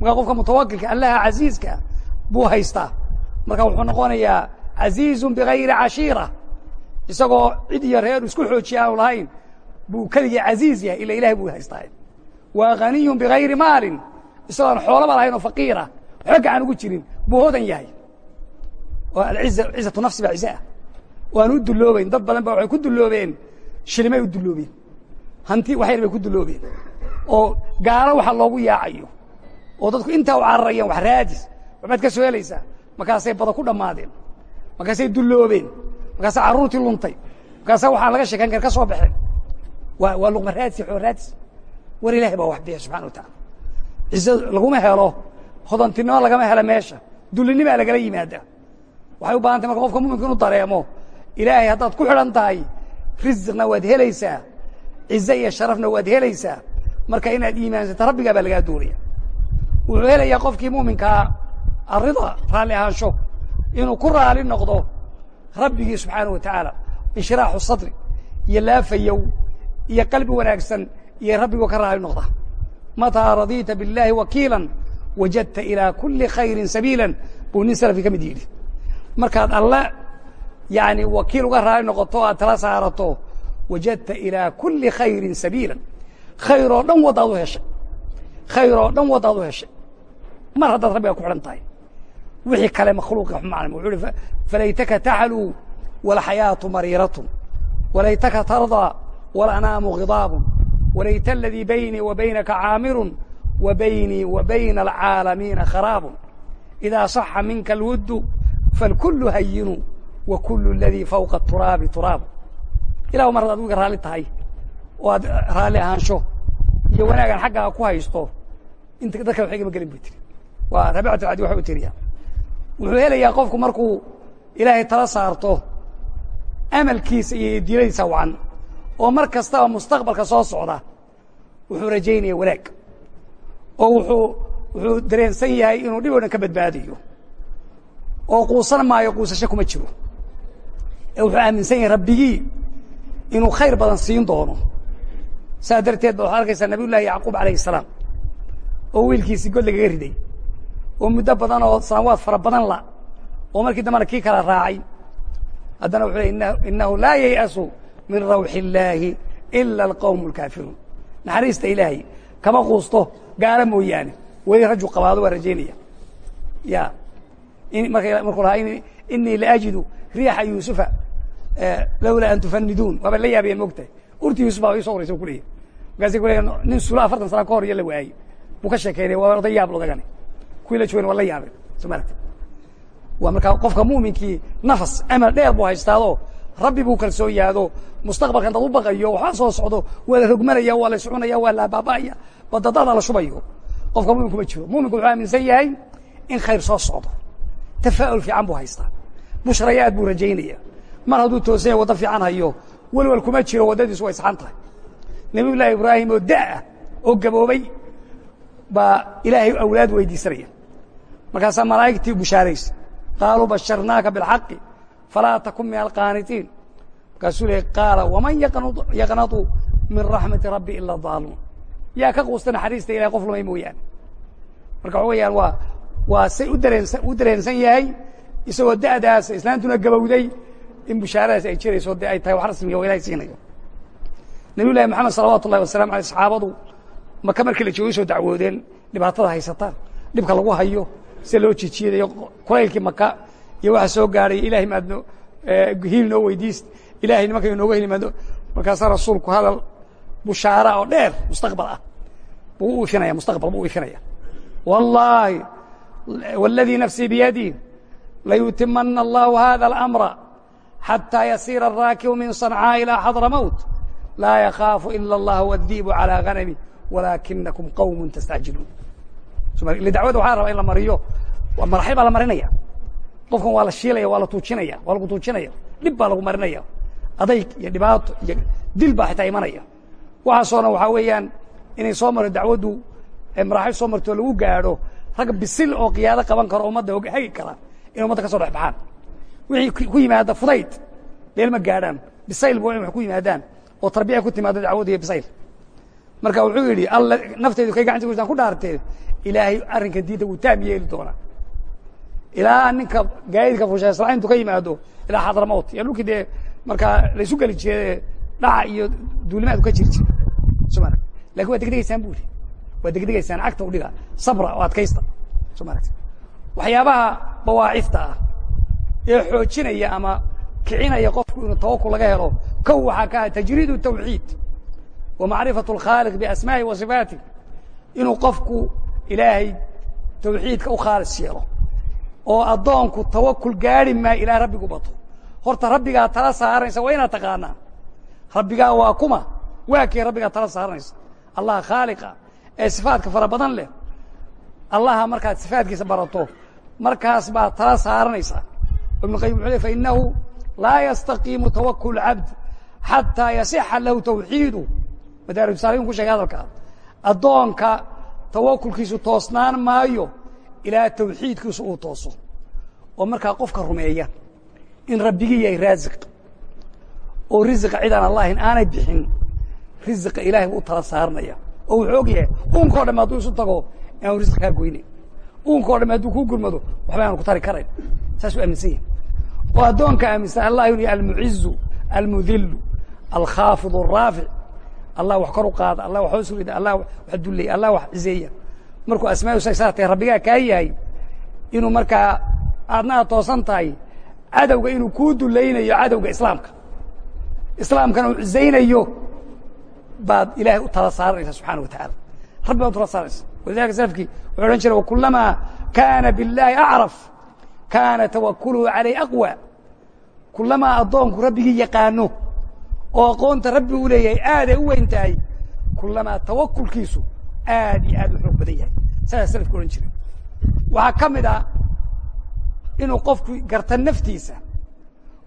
markaa qofka mutawakilka allaha casiiska buu haystaa marka wuxuu noqonayaa casiizun bigayri cashiira. Isagoo cid iyo reer isku xoojiya aanu lahayn buu keligii casiiz yahay ila ilahay buu haystaa waa haniyun bigayri maalin isagoon xoolaba lahayn oo faqiira waxba gacan ugu jirin buu hodan yahay. Oo aiz cizatu nafsi baa cize ah. Oo aan u duloobeyn dad badan ba waxay ku duloobeen shilimay u duloobeen hanti wax yar bay ku duloobeen oo gaalo waxa loogu yaacayo. Oo dadku intaa u cararayaan wax raadis. Waxbaad ka soo markaasay bada ku dhammaadeen markaasay duloobeen markaasaa carruurtii luntay markaasaa waxaan laga sheekan kar ka soo baxeen. Waa waa luqma raadsi xoo raadis war ilahay baa wax bixiya subxana wa taala cizo laguma helo hodantinimo lagama helo meesha. Dullinimaa lagala yimaada. Waxay u baahan tahy marka qofka muminka inu dareemo ilaahay haddaad ku xidhan tahay risiqna waad helaysaa cize iyo sharafna waad helaysaa. Marka inaad iimaansata rabbigaa baa lagaa doonaya wuxuu helayaa qofkii muminkaa arida raalli ahaansho inuu ku raali noqdo rabbigii subxaana wa tacaala inshiraaxu sadri iyo laafayow iyo qalbi wanaagsan iyo rabbigoo ka raali noqda. Mataa radiita biاllaahi wakiila wajadta ilaa kuli khayri sabiila buu nin salafkii ka mid yidhi. Markaad alle yani wakiil uga raali noqoto aad tala saarato wajadta ilaa kuli khayri sabiila khayr dhan wadaad u heshay. Khayr dhan wadaad u heshay. Mar haddaad rabbigaa ku xidhan tahay wixii kale makhluuqa xumaan wuxuu uhi falaytaka taxluu wاlxayaaةu mariiraة walaytaka tarضى wاlanaamu غidaabu walayta aladii baynii wa baynaka caamiru wa baynii wa bayna alcaalamiina kharaabu إidaa صaxa minka اlwuddu faاlkulu hayinu wa kulu اladii fawqa الturaabi turaabu ilah mar hadaad wiga raalli tahay oo aad raalli ahaansho iyo wanaagan xaggaa ku haysto inta dadka wax igama gelin bu tiri waa rabicat adi waxa u tiriya wuxuu helayaa qofku markuu ilaahay tala saarto amalkiisa iyo diinadiisa wacan oo mar kastaba mustaqbalka soo socda wuxuu rajaynaya wanaag oo wuxuu wuxuu dareensan yahay inuu dhib o ka badbaadayo oo quusan maayo quusasho kuma jiro. ee wuxuu aaminsan yahay rabbigii inuu khayr badan siin doono. saa darteed ba waxaad arkaysaa nabiy llahi yacquub alayh الsalaam oo wiilkiisii god lagaga riday oo muddo badan oo sanwaad fara badan la oo markii dambana kii kala raacay haddana wuxuu le inahu laa yay'asu min rawxi illaahi ila alqawmu اlkaafiruun naxariista ilaahay kama quusto gaalo mooyaane weli raju qabaado waa rajaynaya ya markuu lahaa inii laajidu riixa yuusufa lawlaa an tufaniduun waabaan la yaabaya mogtahay urti yuusuf iso horaysa ku leeyahy markaasay ku leya nin sula afartan sana ka hor iyo la waaye buu ka sheekeynaya waa oday yaab lodagani kuwii la joogen waa la yaabeen soo maaragta waa markaa qofka muminkii nafas amal dheer buu haystaado rabbi buu kalsoon yaado mustaqbalka intaad u baqayo waxaa soo socdo waa la rogmanaya waa la socunaya waa la baaba'aya badadada la shubayo. Qofka muminku ma jiro. Muminku wuxuu aaminsan yahay in khayr soo socdo. Tafaa'ul fiican buu haystaa. Bushrayaad buu rajaynaya. Mar hadduu toosanya waddo fiican hayo welwal kuma jiro waddadiisu way saxan tahay. Nabiy llaahi ibraahim oo da'ah oo gaboobay baa ilaahay awlaad weydiisanaya markaasaa malaa'igtii bushaaraysa. Qaaluu basharnaaka biاlxaqi falaa takun min alqaanitiin markaasuu leey qaala waman yaqnatu min raxmati rabbi ila daaluun yaa ka quusta naxariista ilahay qof lumay mooyaane. Marka waxa weeyaan waa waa say u dareensan u dareensan yahay isagoo da'daas islaantuna gabowday in bushaaradaas ay jirayso dee ay tahay wax rasmiya oo ilahay siinayo. Nabiy llahi moxamed salawaatu ullahi wasalamu aleyh saxaabadu maka markii la joogay soo dacwoodeen dhibaatada haysataan dhibka lagu hayo sida loo jijiidayo kulaylkii maka iyo waxa soo gaadhay ilahay maad no hiil noo weydiist ilahay nimanka inooga heli maado markaasaa rasuulku hadal bushaara oo dheer mustaqbal ah buu u ifinaya mustaqbal buu u ifinaya wallaahi wاladii nafsii biyadih layutimana allahu hada اlamra xatىa yasiira الraakibu min صancaa ilى xadra mowt laa yakaafu ila اllah wاdiibu calىa ganami walaakinakum qowm tastacjiluun ille dacwada waxaa rabaa in la mariyo maraxil baa la marinaya. Qofkan waa la shiilaya waa la tuujinaya waa lagu tuujinaya dhib baa lagu marinaya. Adayg iyo dhibaato iyo dil baa xitaa imanaya. Waxaasoo dhan waxaa weeyaan inay soo marto dacwaddu maraaxil soo marto lagu gaadho rag bisil oo qiyaado qaban karo ummadda hagi kara inay umadda ka soo dhex baxaan. Wixii ku yimaada fudayd meel ma gaadhaan. Bisayl wax ku yimaadaan oo tarbiya ku timaado dacwadu iyo bisayl marka wuxuu yidhi alla naftaydu kay gacanta kuisaan ku dhaartee ilaahay arrinka diinta wuu taam yeeli doonaa. Ilaa ninka gaadidka fushaysanaa intuu ka yimaado ilaa xadramowt ya dhulkii dee markaa laysu geli jire dhaca iyo duulimaadu ka jiri jira soma laakiin waa degdegaysaan bu ihi waa degdegaysaan cagta udhiga sabra oo adkaysta. Soo maaragti waxyaabaha bawaacifta ah ee xoojinaya ama kicinaya qofku inuu tawakul laga helo kow waxaa ka ah tajriid tawxiid اlkhaaliq biasmaahi wa sifaatih inuu qofku ilaahay tawxiidka u khaalis yeelo oo addoonku tawakul gaari maayo ilaa rabbigu bato. Horta rabbigaa tala saaranaysa waa inaad taqaanaa. Rabbigaa waa kuma waa kee rabbigaa tala saaranaysa allah khaaliqa ee sifaadka fara badan leh. Allaha markaad sifaadkiisa barato markaas baad tala saaranaysaa ibn qayim wuxuu le fainahu laa yastaqiimu tawakul cabd xataa yasixa lahu tawxiidu madaarujsaaliin ku sheegay hadalkaa addoonka tawakulkiisu toosnaan maayo ilaa tawxiidkiisu uu tooso. Oo markaa qofka rumeeya in rabbigii yahay raasiq oo risiqa cid aan allahin aanay bixin risiqa ilahay buu u tala saaranaya oo wuxuu og yahay uunkao hadduu isu tago inaanu risq kaa goynayn uunkao dham hadduu kuu gurmado waxba aanu ku tari karayn saasuu aaminsan yahay. Oo addoonka aaminsan allah yahay almucizu almudilu alkhaafidu araafic allah wax kor u allah wax hoos rida allah wax dullaya allah wax cizeeya markuu asmaa saa tahay rabbigaa kaa yahay inuu markaa aadna aad toosan tahay cadowga inuu kuu dulaynayo cadowga islaamka. Islaamkana uu cizaynayo baad ilaahay u tala saaranaysa subxaana wa tacaala rabbi baad u tala saaranaysa walidalika salafkii wuxuu odhan jiray wakulamaa kaana biاllaahi acraf kaana tawakuluhu calayh aqwى kulamaa addoonku rabbigii yaqaano oo aqoonta rabbi uu leeyahay aaday u weyn tahay kulamaa tawakulkiisu aad iyo aad u xoog badan yahay. Saasaa salafku odhan jiray. Waxaa ka mid ah inuu qofku garta naftiisa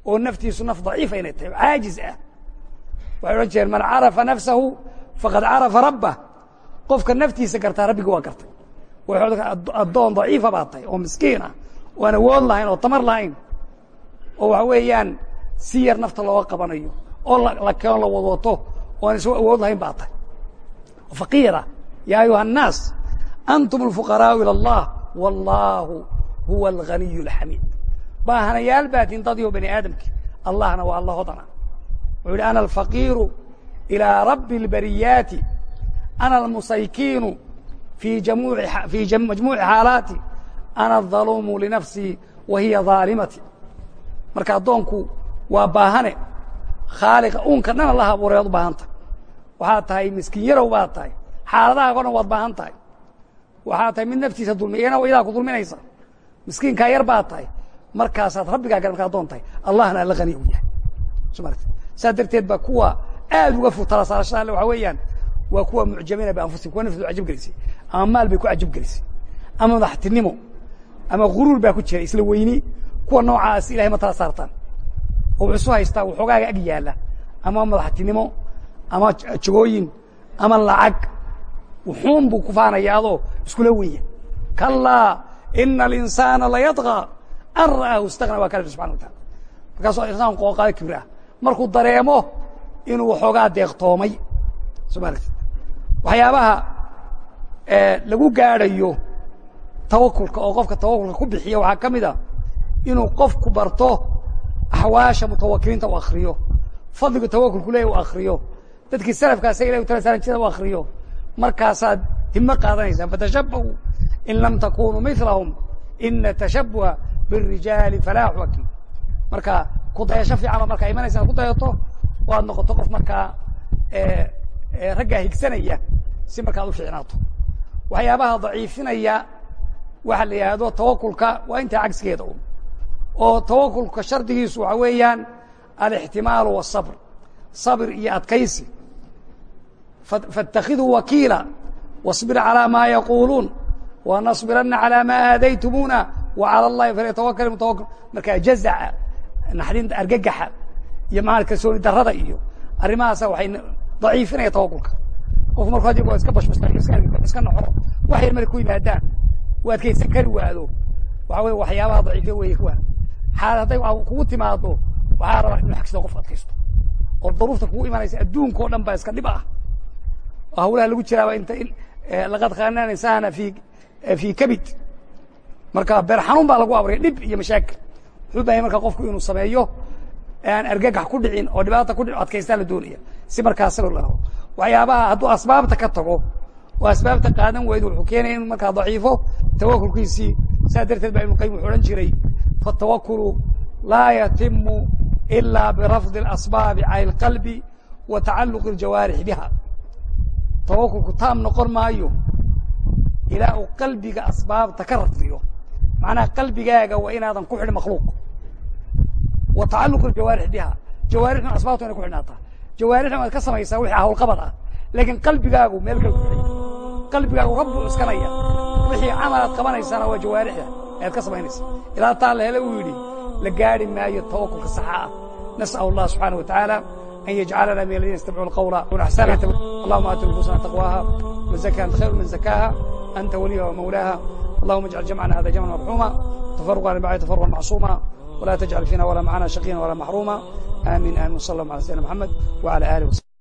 oo naftiisu naf daciifa inay tahay caajiz ah. Waxay odhan jireen man carafa nafsahu faqad carafa rabbah qofka naftiisa gartaa rabbiga waa gartay. Addoon daciifa baa tahay oo miskiin ah oo aan awood lahayn oo tamar lahayn. Oo waxa weeyaan si yar nafta looga qabanayo oo la keeno la wadwato oo aan isagoo awood lahayn baa tahay faqiira ya ayuha الnaas antum الfuqaraau ilى اllah wاllahu huwa اlganiy اlxamiid baahanayaal baa tin dadiyo bani aadamki allahna waa alla hodana wuxuu yihi ana alfaqiiru ilىa rabbi اlbariyaati ana almusaykiinu fii fii majmuuci xaalaati ana الظaluumu linafsii wa hiya ظaalimati marka addoonku waa baahane khaaliqa uunka dhan allaha abuuray waad u baahanta waxaad tahay miskiin yarow baad tahay. Xaaladaha o dhan waad baahan tahay. Waxaad tahay mid naftiisa dulmiya iyana idaa ku dulminaysa miskiinkaa yar baad tahay. Markaasaad rabbigaa garan markaa doon tahay allahna alla hani u yahay. So maarata saa darteed ba kuwa aad uga fog tala saarashada alle waxaa weeyaan waa kuwa mucjamina bianfusihim kuwa naftooda cajab gelisay ama maal bay ku cajab gelisay ama madaxtinimo ama guruur baa ku jira isla weyni. Kuwa noocaas ilahay ma tala saartaan oo isu haystaa waxoogaaga ag yaalla. Ama madaxtinimo ama jagooyin ama lacag wuxuun buu ku faanaya iskula wenya kalaa ina alinsaana layadغى an ra'aahu istagna waa kala subxana wa taala markaasoo insaan qooqaada kibir ah markuu dareemo inuu waxoogaa deeqtoomay soo ma aragti waxyaabaha lagu gaadhayo tawakulka oo qofka tawakulka ku bixiya waxaa ka mid a inuu qofku barto axwaasha mutawakiliinta u akriyo fadligu tawakulku leeya u akriyo dadkii salafkaasa ilahi u tala saaran jira u akriyo markaasaad himo qaadanaysaan fatashabahu in lam takunuu milahum ina tashabuha birijaali falaaxu aki marka kudayasho fiican oo markaa imanaysa ku dayato oo aad noqoto qof markaa raggaa higsanaya si markaad u fiicnaato. Waxyaabaha daciifinaya waxa la yidhaahdo tawakulka waa intaa cagskeeda un oo tawakulka shardigiisu waxa weeyaan alاxtimaalu والصabr sabr iyo adkaysi faاtakiduu wakiila واصbir calىa ma yaquluun wanصbirana calىa ma aadaytumuna وعalى الlahi falyatawakl mutawakil markaa jazaca naxdinta argagaxa iyo maa kalsooni darada iyo arrimahaasa waxay daciifinaya tawakulka qofku marku adig iska bashbasta iska noxo wax yar markay ku yimaadaan u adkaysan kari waado waxa wey waxyaabaha daciifiya wey kuwa xaal hadday kugu timaado waxaa rabaa inu xagsido qof adkaysto. Oo daruufta kugu imanaysa adduunka o dhan baa iska dhib ah. Oo hawlaha lagu jiraaba inta laqad khalaqnaa insana fi fi kabid. Marka beer xanuun baa lagu aburay dhib iyo mashaakil. Wuxuu bahaya marka qofku inuu sameeyo aan argagax ku dhicin oo dhibaata ku dhici adkaystaan la doonaya si markaa sabir la rabo waxyaabaha hadduu asbaabta ka tago oo asbaabta qaadan weydo wuxuu keenaya inu markaa daciifo tawakulkiisii saa darteed baa ibnu qayim wuxuu odhan jiray faالtawakulu laa yatimu ilaa birafdi اlasbaabi cala اlqalbi wa tacaluqi اljawaarix biha tawakulku taam noqon maayo ilaa uu qalbiga asbaabta ka rafdiyo macnaha qalbigaaga waa inaadan ku xidhin makhluuq wa tacaluq اjawaarix biha jawaarixdun asbaabtu inay ku xidhnaataa jawaarixdan waad ka samaysaa wixii hawlqabad ah laakiin qalbigaagu meel kale ku xidhay qalbigaagu rabbu iskanaya wixii camal aad qabanaysaana waa jawaarixda ayaad ka samaynaysa ilaa taa la hele uu yidhi la gaari maayo tawakulka saxa ah nas'al allah subxaanaه wa taعaalى an yajcalana min aladina yastamicuuna qawla axsana allahuma aati nufusana taqwaaha wazaki anta khayru man zakaaha anta waliyaha wamawlaaha allahuma اjcal jamcana hada jamcan marxuuma tafaruqana bacdi tafaruqan macsuuma ولا تجعل فينا ولا معنا شقيا ولا محروما آمين آمين وصلى الله على سيدنا محمد وعلى آله وسلم